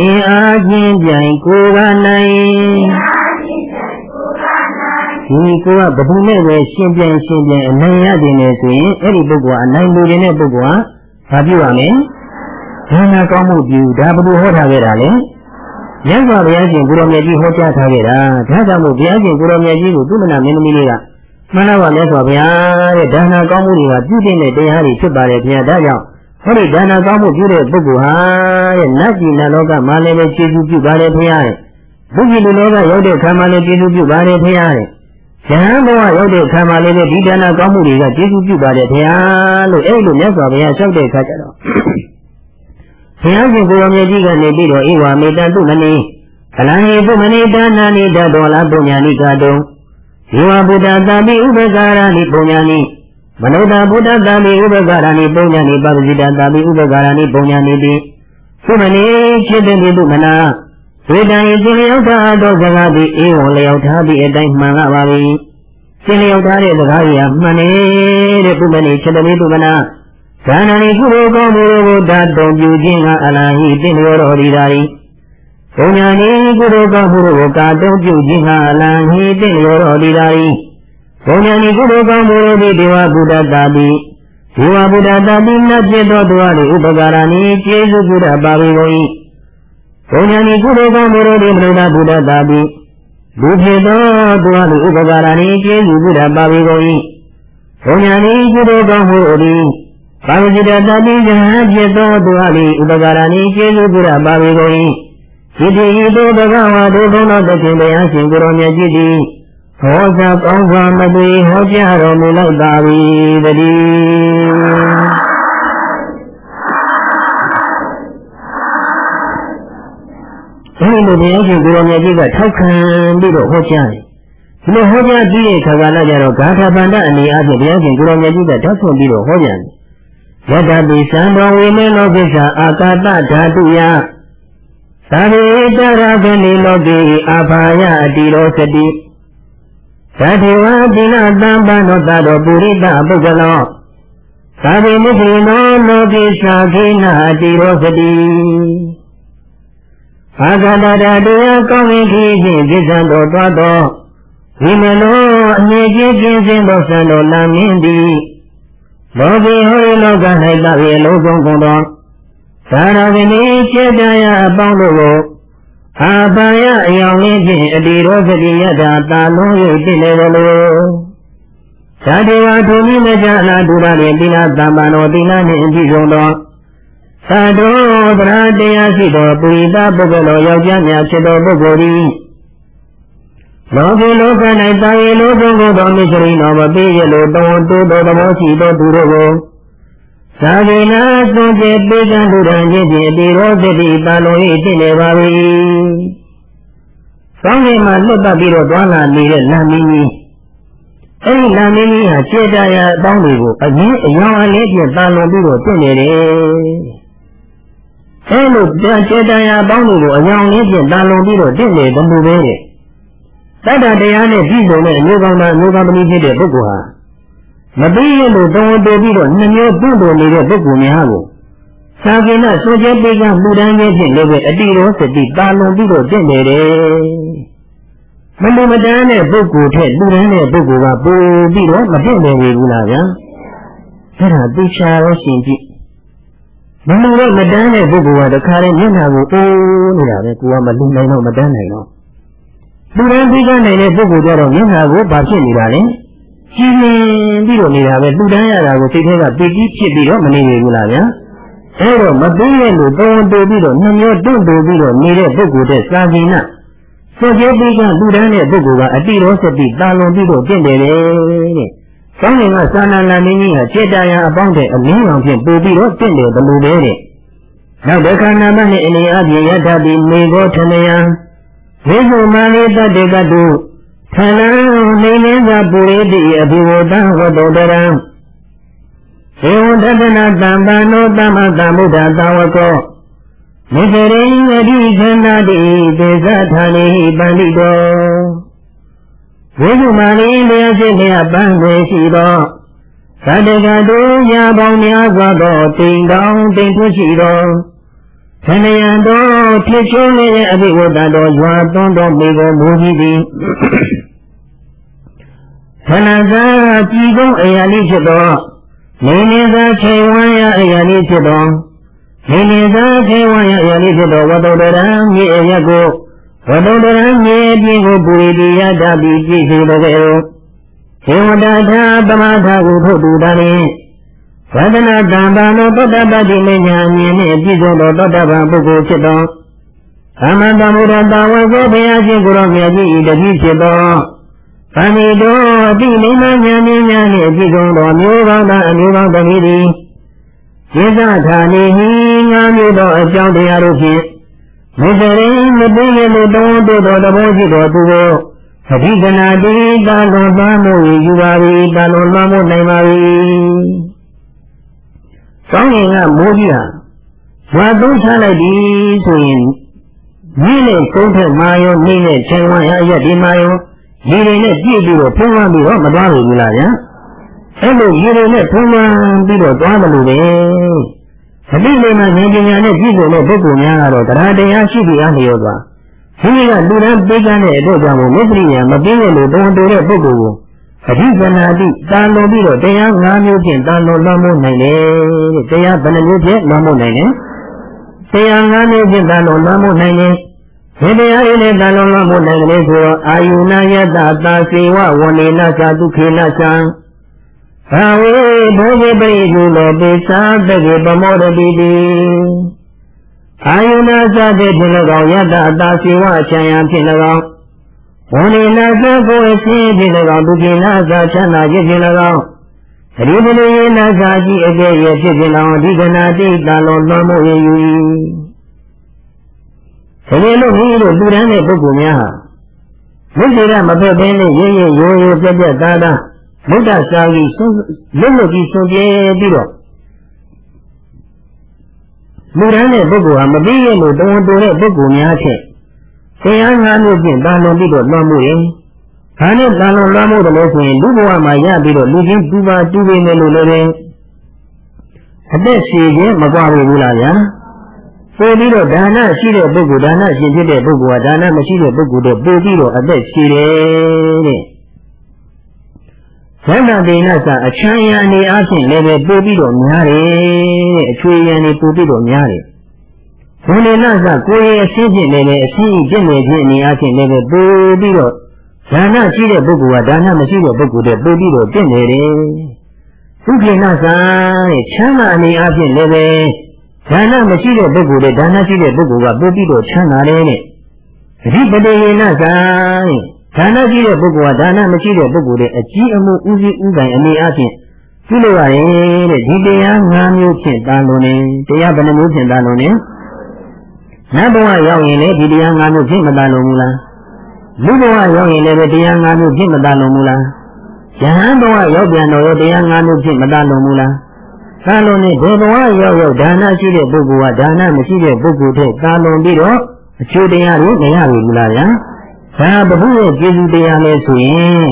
အင်းအားချင်းပြိုင်ကိုယ်ကနိုင်ဒီကိုကဘယ်သူနဲ့ပဲရှင်ပြိုင်ရှင်ပြိုင်အနိုင်ရတယ်လေဆိုရင်အဲ့ဒီပုဂ္ဂိုလ်ကအနိုင်လူတဲ့ပုဂ္ဂိုလ်ကဘာပြုရမလဲဒါနာကောင်းမှုပြုဒါဘယ်လိုဟောထားခဲ့တာလဲ မြတ်စွာဘုရားရှင်ကိုရောင်မြတ်ကြီးဟောကြားထားခဲ့တာဒါကြောင့်မို့ဘုရားရှင်ကိုရောင်မြတ်ကြီးကိုသူမနာမင်းသမီးလေးကမှန်လားပါမြတ်စွာဘုရားတဲ့ဒါနာကောင်းမှုတွေကပြုတဲ့တရားတွေဖြစ်ပါတယ်ဘုရားဒါကြောင့်ဟောဒီဒါနာကောင်းမှုပြုတဲ့ပုဂ္ဂိုလ်ဟာတဲ့နတ်ပြည်နတ်လောကမှာလည်းပဲကျေးဇူးပြုပါတယ်ဘုရားတဲ့ဘုရားလူလောကရောက်တဲ့ခါမှာလည်းကျေးဇူးပြုပါတယ်ဘုရားတဲ့ယဟန်ဘဝရောက်တဲ့ခါမှာလည်းဒီဒါနာကောင်းမှုတွေကကျေးဇူးပြုပါတယ်ဘုရားလို့အဲ့လိုမြတ်စွာဘုရားလျှောက်တဲ့အခါကျတော့ ဘုရားရှင်ကိုရောင်မြတ်ကြီးကနေပြီးတော့ဧဝမေတ္တသုမနိကလံဟိသုမနိဒါနာနိတတောလာပုညာနိကတုံဇေဝဗုဒ္ဓသာမိဥပကာရဏိပုညာနိမနုဿဗုဒ္ဓသာမိဥပကာရဏိပုညာနိပပဇိတသာမိဥပကာရဏိပုညာနိတိသုမနိဖြစ်တဲ့ဒီတုမနာဝေတံဤသင်လျောက်ထားသောစကားသည်အေဝံလျောက်ထားသည့်အတိုင်းမှန်လာပါ၏သင်လျောက်ထားတဲ့စကားကြီးဟာမှန်နေတဲ့ပုမနိဖြစ်တဲ့ဒီတုမနာ ဒါနနိကုသိုလ်ကောင်းမှုကိုဓာတ်တော်ပြုခြင်းကအလဟိတင့်လျောတော်ဒီသာ၏ဘုံညာနိကုသိုလ်ကောင်းမှုကိုကာတုံးပြုခြင်းကအလဟိတင့်လျောတော်ဒီသာ၏ဘုံညာနိကုသိုလ်ကောင်းမှုတို့ဒေဝဗုဒ္ဓတာတိဒေဝဗုဒ္ဓတာတိနတ်ဖြစ်သောသူအားဥပကာရဏိကျေးဇူးပြုတတ်ပါ၏ဘုံညာနိကုသိုလ်ကောင်းမှုတို့မနုဿဗုဒ္ဓတာတိလူဖြစ်သောသူအားဥပကာရဏိကျေးဇူးပြုတတ်ပါ၏ဘုံညာနိကုသိုလ်ကောင်းမှုတို့ ပါဝจิตတတိယဟဖြစ်သောသူအလိဥပကာရဏိကျေစုပြုရပါပေကုန်၏ဣတိဤသို့ဘဂဝါတို့ဘုန်းတော်တခင်တရားရှင်ကိုရောမြတ်ကြီးသည်ဟောစာကောင်းစွာမသွေဟောကြားတော်မူလိုက်ပါ၏တည်းအဲဒီလိုဘုရားရှင်ကိုရောမြတ်ကြီးကထောက်ခံပြီးတော့ဟောကြားတယ်ဒီလိုဟောကြားပြီးတဲ့ခါကလည်းကြတော့ဂါထာပန္တအနေအချင်းဘုရားရှင်ကိုရောမြတ်ကြီးကထောက်ခံပြီးတော့ဟောကြားတယ် ယတပိသံတော်ဝိမေလောကိစ္စအာကာတဓာတုယသာဝေတရကနိလောကေအာဘာယအတိရောစတိသတိဝတိနသံပန္နောတတော်ပုရိသပုဂ္ဂလောသာဝေမုခိနောလောကိသာခိနာအတိရောစတိအာဂတတတရားကောင်းဝင်ဖြစ်ခြင်းပြစ္ဆံတော်သွားသောဝိမလောအငြိကြီးကျင်းခြင်းသောသံတော်လာမင်းသည် လောကီဟောလောက၌တပြေလုံးစုံကုန်သောသာရဂတိစေတရာအပေါင်းတို့ကိုအာပါယအယောင်လေးဖြင့်အတိရောဂတိယတာတာလုံး၍တည်နေသလိုဇာတိဝါဒုမိမကြလာဒုရနှင့်တိနာတမ္ပန်တော်တိနာနှင့်အပြည့်စုံသောသာတော်ဗရာတရားရှိသောပုရိသပုဂ္ဂိုလ်ယောက်ျားများဖြစ်သောပုဂ္ဂိုလ်သည် လောကီလောက၌တာယေလောကကိုသောမစ္စရိနောမပေးရလိုတောင်းတိုးသောသဘောရှိသောသူတို့ကိုသာဝေနာသွန်ကျေပေးကံလူရန်ခြင်းဖြင့်ဒီရောသတိပါလုံး၏တည်နေပါ၏။ကောင်းကင်မှာလွတ်ပတ်ပြီးတော့သွားလာနေတဲ့လမ်းမင်းကြီးအဲဒီလမ်းမင်းကြီးဟာခြေတရားအပေါင်းတွေကိုအရင်အယောင်အလေးဖြင့်တာလွန်ပြီးတော့တည်နေတယ်။အဲလိုခြေတရားအပေါင်းတွေကိုအယောင်လေးဖြင့်တာလွန်ပြီးတော့တည်နေတယ်လို့ပဲတဲ့ တတ္တတရားနဲ့ပြည့်စုံတဲ့အမျိုးကောင်းသားအမျိုးကောင်းသမီးဖြစ်တဲ့ပုဂ္ဂိုလ်ဟာမပြီးရလို့သုံးဝင်တည်ပြီးတော့နှမျိုးပြုလို့နေတဲ့ပုဂ္ဂိုလ်များကိုသာကိနဆိုကျပေးကမှုတန်းခြင်းဖြင့်လည်းပဲအတိရောစတိတာလွန်ပြီးတော့တင့်နေတယ်မလူမတန်းတဲ့ပုဂ္ဂိုလ်ထက်လူတန်းတဲ့ပုဂ္ဂိုလ်ကပိုပြီးတော့မတင့်နေဘူးလားဗျာအဲ့ဒါသိချာရောရှင်ကြည့်မလူတော့မတန်းတဲ့ပုဂ္ဂိုလ်ကတခါတည်းမျက်နှာကိုအိုးနေတာပဲကိုကမလူနိုင်တော့မတန်းနိုင်တော့ လူရန်ပြီးကနိုင်တဲ့ပုဂ္ဂိုလ်ကြတော့မျက်နှာကိုဘာဖြစ်နေတာလဲကြည်လင်ပြီးတော့နေတာပဲလူတန်းရတာကိုစိတ်ထဲကပီတိဖြစ်ပြီးတော့မနေဘူးလားဗျာအဲတော့မသိရလို့တောင်းတူပြီးတော့နှမျိုးတွန့်တူပြီးတော့နေတဲ့ပုဂ္ဂိုလ်တဲ့စာကိနာစေကျေပြီးကလူတန်းတဲ့ပုဂ္ဂိုလ်ကအတိရောစတိတာလွန်ပြီးတော့တင့်တယ်တဲ့ကောင်းကင်ကသာနာလာမင်းကြီးဟာစေတရာအပေါင်းတဲ့အလင်းရောင်ဖြင့်ပို့ပြီးတော့တင့်တယ်ဘလို့ပဲတဲ့နောက်တစ်ခါနာမနဲ့အနေအပြင်ယထာတိမေဃောထနယံ ဝိဇုမာလိတတေကတုထလံနေလင်းသာပုရိတိအဘိဝတံဝတ္တတရံေဝတတနာတံပန္နောသမ္မတမုဒ္ဒသာဝကောမေတရိယတိခန္ဓာတိသေဇဌာနေပန္တိတောဝိသုမာလိလျက်ဖြစ်လျက်ပန်းွယ်ရှိသောသတ္တကတို့ရာပေါင်းများစွာသောတိမ်တောင်တိမ်ထွရှိသော ခဏယံတော်ဖြစ်ချိုးနေတဲ့အဘိဝတ္တတော်ရွာသွန်းတော်မိကိုမူကြီးသည်ခဏသာကြည်ကုန်းအရာလေးဖြစ်သောနေနေသာခေဝံယအရာလေးဖြစ်သောနေနေသာခေဝံယအရာလေးဖြစ်သောဝတ္တတရံမြေအရက်ကိုဝတ္တတရံမြေအပြင်ကိုပူရိတိယတပိပြည့်စုံတော်ကဲ့သေဝတာထာပမထာကိုထုတ်တူတာနှင့် ဝဒနာတံပါနောတတ္တပတိမညာမြင်နှင့်ပြည့်စုံသောတတ္တဗံပုဂ္ဂိုလ်ဖြစ်သောသမန္တမုဒ္ဒတာဝဇေဘုရားရှင်ကိုရောမြတ်ကြီးဤတတိဖြစ်သောသံဃိတောအတိလိမ္မာဉာဏ်ဉာဏ်နှင့်ပြည့်စုံသောမျိုးကောင်းသောအမျိုးကောင်းသမီးသည်စေတဌာနေဟိငါမျိုးသောအကြောင်းတရားတို့ဖြင့်မေတ္တရိမသိရလို့တောင်းတို့သောတဘောရှိသောသူကိုအဓိကနာတိတာလွန်ပါမှုယူပါ၏တာလွန်ပါမှုနိုင်ပါ၏ ကောင်းငင်ကမိုးကြီးဟာဇွာသုံးချလိုက်ပြီဆိုရင်မိနဲ့ကုန်းထက်မာယောမိနဲ့ခြံဝါရရက်ဒီမာယောရေတွေနဲ့ပြည့်ပြီးတော့ဖုံးလွှမ်းပြီးတော့မသွားဘူးလားဗျာအဲ့လိုရေတွေနဲ့ဖုံးလွှမ်းပြီးတော့သွားတယ်လို့ပဲအတိလေးမှာဉာဏ်ပညာနဲ့ပြည့်စုံတဲ့ပုဂ္ဂိုလ်များကတော့တရားတရားရှိပြီးအားလျော်သွားဒီကလူတန်းပေးကမ်းတဲ့အတွက်ကြောင့်မို့မစ္စရိယမပေးရလို့တုံတူတဲ့ပုဂ္ဂိုလ်ကို အဓိကနာတိတာလွန်ပြီးတော့တရား၅မျိုးဖြင့်တာလွန်လွှမ်းမိုးနိုင်တယ်တဲ့တရားဘယ်နှမျိုးဖြင့်လွှမ်းမိုးနိုင်လဲတရား၅မျိုးဖြင့်တာလွန်လွှမ်းမိုးနိုင်တယ်ဒီတရားရင်းနဲ့တာလွန်လွှမ်းမိုးနိုင်တယ်ဆိုတော့အာယုနာယတသာစေဝဝဏေနသာဒုခေနသံဘာဝေဘောဂိပိကုလောပိသာတကေပမောရတိတိအာယုနာသတဲ့ဖြင့်၎င်းယတအတာစေဝအချံယံဖြင့်၎င်း ဝဏိနာသကိုအခြင်းဖြင့်၎င်းဒုက္ခိနာသချမ်းသာခြင်းဖြင့်၎င်းအရိပလိယေနာသာကြီးအကျဲ့ရဲ့ဖြစ်ခြင်း၎င်းအဓိကနာတိတာလောလွန်မှုရယူ၏ဒါပေမဲ့မိတို့လူတန်းတဲ့ပုဂ္ဂိုလ်များဟာမြစ်ရမဖက်ဘဲနဲ့ရင်းရင်းရိုးရိုးပြက်ပြက်သားသားဗုဒ္ဓစာကြီးဆုံးလွတ်လွတ်ပြီးဆုံးပြဲပြီးတော့လူတန်းတဲ့ပုဂ္ဂိုလ်ဟာမပြီးရလို့တဝန်တိုတဲ့ပုဂ္ဂိုလ်များဖြင့် တရားငါးမျိုးဖြင့်တာလွန်ပြီးတော့လွှမ်းမှုရင်ဒါနဲ့တာလွန်လွှမ်းမှုတယ်လို့ဆိုရင်လူဘဝမှာရပြီးတော့လူချင်းတူပါတူပေမယ်လို့လည်းအသက်ရှည်ခြင်းမကွာဘူးလားဗျာပို့ပြီးတော့ဒါနရှိတဲ့ပုဂ္ဂိုလ်ဒါနရှင်ဖြစ်တဲ့ပုဂ္ဂိုလ်ကဒါနမရှိတဲ့ပုဂ္ဂိုလ်တော့ပို့ပြီးတော့အသက်ရှည်တယ်တဲ့သဗ္ဗဒေနသအချမ်းရအနေအချင်းလည်းပဲပို့ပြီးတော့များတယ်တဲ့အချွေရန်နေပို့ပြီးတော့များတယ် ဘုံနေနသကိုယ်ရဲ့အရှင်းဖြစ်နေတဲ့အရှင်းပြည့်နေခြင်းအနေအချင်းလည်းပဲပို့ပြီးတော့ဒါနရှိတဲ့ပုဂ္ဂိုလ်ကဒါနမရှိတဲ့ပုဂ္ဂိုလ်တဲ့ပို့ပြီးတော့ပြည့်နေတယ်သုခေနသတဲ့ချမ်းသာအနေအချင်းလည်းပဲဒါနမရှိတဲ့ပုဂ္ဂိုလ်တဲ့ဒါနရှိတဲ့ပုဂ္ဂိုလ်ကပို့ပြီးတော့ချမ်းသာတယ်တဲ့အဓိပတိယေနသတဲ့ဒါနရှိတဲ့ပုဂ္ဂိုလ်ကဒါနမရှိတဲ့ပုဂ္ဂိုလ်တဲ့အကြီးအမှုဥစည်းဥပိုင်အနေအချင်းပြုလို့ရရင်တဲ့ဒီတရား၅မျိုးဖြင့်တာလွန်နေတရားဘယ်နှမျိုးဖြင့်တာလွန် နေနတ်ဘဝရောက်ရင်လည်းဒီတရား၅မျိုးဖြင့်မတာလွန်ဘူးလားလူဘဝရောက်ရင်လည်းတရား၅မျိုးဖြင့်မတာလွန်ဘူးလားယဟန်ဘဝရောက်ပြန်တော့တရား၅မျိုးဖြင့်မတာလွန်ဘူးလားတာလွန်နေဒီဘဝရောက်ရောက်ဒါနရှိတဲ့ပုဂ္ဂိုလ်ကဒါနမရှိတဲ့ပုဂ္ဂိုလ်ထက်တာလွန်ပြီးတော့အကျိုးတရားတွေမရဘူးလားဗျာဒါဘုရားရဲ့ကျေးဇူးတရားလဲဆိုရင်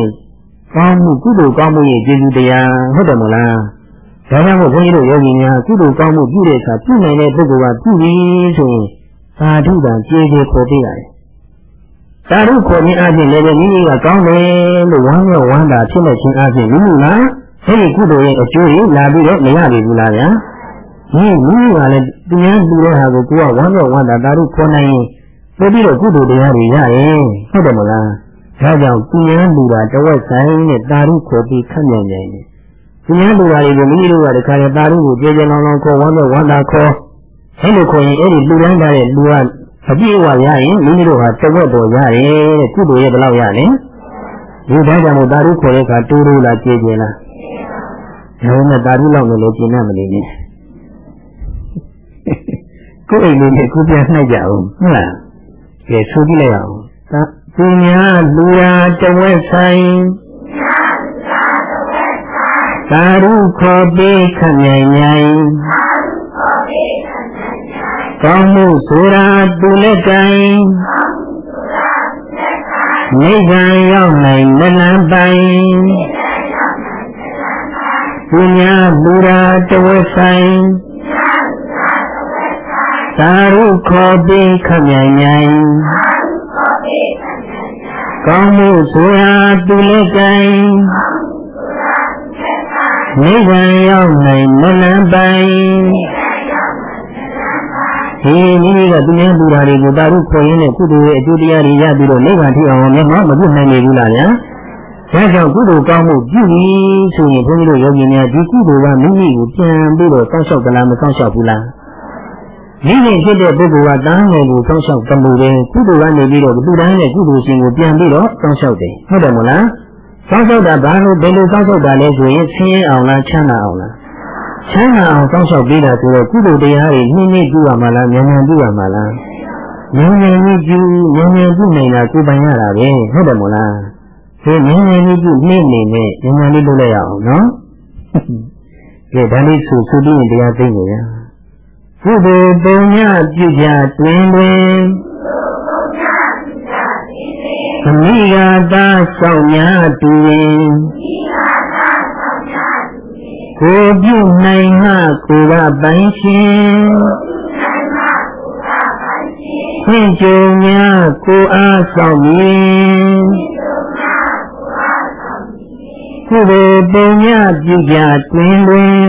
ကောင်းမှုကုသိုလ်ကောင်းမှုရဲ့ကျေးဇူးတရားဟုတ်တယ်မလားဒါကြောင့်မို့ဘုန်းကြီးတို့ယောဂီများကုသိုလ်ကောင်းမှုပြုတဲ့အခါပြုနိုင်တဲ့ပုဂ္ဂိုလ်ကပြုပြီးဆိုရင် သာဓုတံကျေးဇူးခေါ်ပေးရတယ်သာဓုခေါ်ခြင်းအပြင်လည်းမိမိကကောင်းတယ်လို့ဝမ်းမြောက်ဝမ်းသာဖြစ်နေခြင်းအပြင်မိမိကအဲဒီကုသိုလ်ရဲ့အကျိုးကိုလာပြီးတော့မရပြီဘူးလားဗျာဒီမိမိကလည်းတရားလူတဲ့ဟာကိုကိုကဝမ်းမြောက်ဝမ်းသာသာဓုခေါ်နိုင်ရင်ပို့ပြီးတော့ကုသိုလ်တရားတွေရရင်ဟုတ်တယ်မလားဒါကြောင့်သူရန်လူတာတဝက်ဆိုင်နဲ့တာရုခေါ်ပြီးခန့်မြန်နိုင်တယ်သူရန်လူတာတွေကိုမိမိတို့ကတခါလေတာရုကိုကြေကြေလောင်လောင်ခေါ်ဝမ်းတော့ဝမ်းသာခေါ် အဲ့လိုခေါ်ရင်အဲ့ဒီလူရန်တာတဲ့လူကအပြည့်အဝရရင်မိမိတို့ဟာတဝက်ပေါ်ရတယ်တဲ့ကုသိုလ်ရဲ့ဘယ်လောက်ရလဲဒီဒါကြောင့်မို့တာရုခေါ်တဲ့အခါတူတူလားကြေကြေလားဒါနဲ့တာရုလောက်လည်းကျင်နေမနေနဲ့ကိုယ်အိမ်လေးနဲ့ကိုပြန်နှိုက်ကြအောင်ဟုတ်လားကဲဆိုကြည့်လိုက်အောင်သာသူများလူရာတဝက်ဆိုင်သာရုခေါ်ပေးခမြိုင်မြိုင် ကောင်းမှုဆိုတာသူလက်တိုင်နိဗ္ဗာန်ရောက်နိုင်မလန်းပိုင်သူများလူရာတဝက်ဆိုင်သာရုခေါ်ပြီးခမြိုင်မြိုင်ကောင်းမှုဆိုရာသူလက်တိုင်နိဗ္ဗာန်ရောက်နိုင်မလန်းပိုင် ဒီမိမိကသူများလူရာတွေကိုတာရုခေါ်ရင်းနဲ့ကုသိုလ်ရဲ့အကျိုးတရားတွေရပြီးတော့နိဗ္ဗာန်ထိအောင်မျက်မှောက်မပြုနိုင်နေဘူးလားဗျာဒါကြောင့်ကုသိုလ်ကောင်းမှုပြုပြီးဆိုရင်ဘုန်းကြီးတို့ယောဂီများဒီကုသိုလ်ကမိမိကိုပြန်ပြီးတော့စောင့်ရှောက်သလားမစောင့်ရှောက်ဘူးလားမိမိဖြစ်တဲ့ပုဂ္ဂိုလ်ကတန်းငယ်ကိုစောင့်ရှောက်တမှုပဲကုသိုလ်ကနေပြီးတော့လူတိုင်းနဲ့ကုသိုလ်ရှင်ကိုပြန်ပြီးတော့စောင့်ရှောက်တယ်ဟုတ်တယ်မို့လားစောင့်ရှောက်တာဘာလို့ဘယ်လိုစောင့်ရှောက်တာလဲဆိုရင်ဆင်းရဲအောင်လားချမ်းသာအောင်လား ချမ်းသာအောင်စောင့်ရှောက်ပေးတာဆိုတော့ကုသိုလ်တရားတွေနှင်းနှင်းပြုရမှာလားဉာဏ်ဉာဏ်ပြုရမှာလားဉာဏ်ဉာဏ်ကြီးပြုဉာဏ်ဉာဏ်ပြုနေတာကိုပိုင်ရတာပဲဟုတ်တယ်မို့လားဒီဉာဏ်ဉာဏ်ကြီးပြုနှိမ့်နေနဲ့ဉာဏ်ဉာဏ်လေးလုပ်လိုက်ရအောင်နော်ကဲဒါလေးဆိုဆိုပြီးရင်တရားသိနေရကုသိုလ်ပုံညပြုကြတွင်တွင်အမိဂါသာဆောင်များတူရင်ကို ပြုနိုင်မှကိုကပိုင်ရှင်ခွင့်ကြုံများကိုအားဆောင်မည်ကုသိုလ်ပုံညပြုကြတွင်တွင်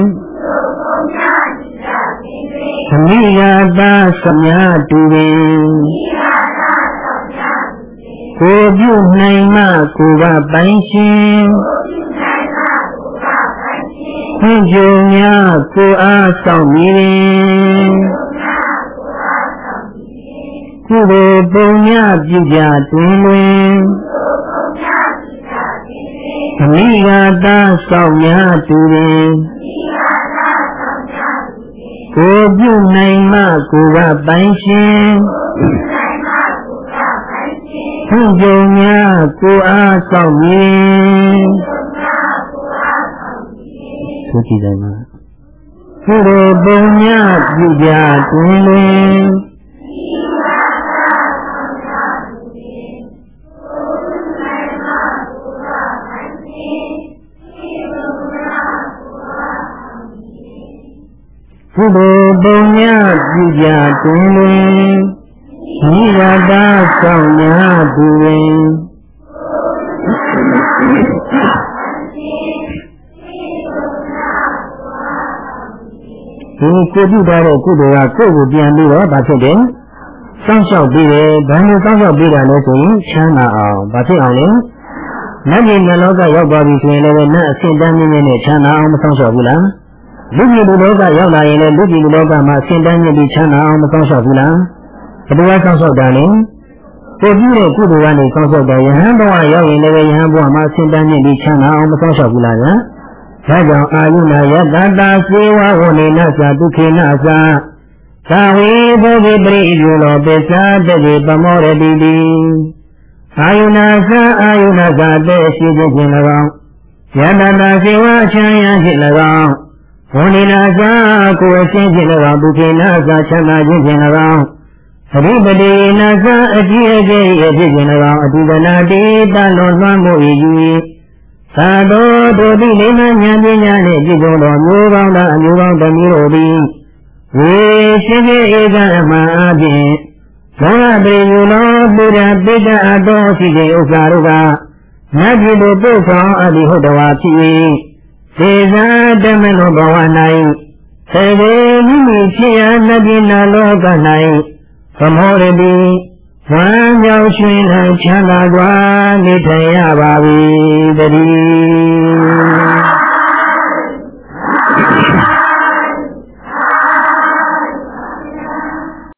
သမိယတာသမြတူပင်ကိုပြုနိုင်မှကိုကပိုင်ရှင် ခွင့်ကြုံများကိုအားဆောင်မည်ကုသိုလ်ပုံညပြုကြတွင်တွင်သမိယတာဆောင်များတူပင်ကိုပြုနိုင်မှကိုကပိုင်ရှင်ဘုကြုံများကိုအားဆောင်မည် သူကြည့်တယ်မှာဘုရောပုံများပြုကြတွင်တွင်ကုသိုလ်ပုံညပြုကြတွင်တွင်မိရတာဆောင်များသူတွင် ဒီကိုပြုထားတဲ့ကုသိုလ်ကကိုယ့်ကိုပြန်ပြီးတော့ဗာဖြစ်တယ်။စောင့်ရှောက်ပြီးတယ်။ဘာလို့စောင့်ရှောက်ပြီးတာလဲဆိုရင်ချမ်းသာအောင်ဗာဖြစ်အောင်လေ။နတ်ပြည်နတ်လောကရောက်သွားပြီဆိုရင်လည်းနတ်အဆင့်တန်းမြင့်မြင့်နဲ့ချမ်းသာအောင်မစောင့်ရှောက်ဘူးလား။လူပြည်လူလောကရောက်လာရင်လည်းလူပြည်လူလောကမှာဆင်တန်းမြင့်ပြီးချမ်းသာအောင်မကောင်းလျှောက်ဘူးလားဘယ်လိုကောင်းလျှောက်တာလဲကိုပြုတဲ့ကုသိုလ်ကနေကောင်းလျှောက်တာယဟန်ဘဝရောက်ရင်လည်းယဟန်ဘဝမှာဆင်တန်းမြင့်ပြီးချမ်းသာအောင်မကောင်းလျှောက်ဘူးလားဗျာ ဒါကြောင့်အာယုနာယတတာစေဝဝနေနသဒုခေနသာသာဝေဘောဂိပရိယလောပိသာတတိပမောရတိတိအာယုနာသာအာယုနာသာတဲ့ရှိခြင်းဖြင့်၎င်းယတတာစေဝချမ်းရဖြင့်၎င်းဝန္ဒီနာသာကိုယ်အချင်းဖြင့်၎င်းဒုက္ခနာသာချမ်းသာခြင်းဖြင့်၎င်းအရိပတိနာသာအကြည့်အကျယ်အဖြစ်ဖြင့်၎င်းအတုဒနာတိတလွန်သွမ်းမှု၏ ယူ၏သာတော်တို့သည်လိမ္မာဉာဏ်ပညာနှင့်ပြည့်စုံသောမျိုးကောင်းသောအမျိုးကောင်းတစ်မျိုးတို့သည်ဝေရှိစေဧကအမှန်အပြင်ဘောဂပေယူလောပုရပိတ္တအတော်ရှိတဲ့ဥစ္စာတို့ကနတ်ပြည်သို့ပို့ဆောင်အပ်သည်ဟုတ်တော်ဖြစ်၏သေသာတမနောဘဝ၌သေဘေမိမိဖြစ်ရနတ်ပြည်နာလောက၌သမောရတိ ဝမ်းမြောက်ရွှင်လန်းချမ်းသာစွာနေထိုင်ရပါ၏တည်း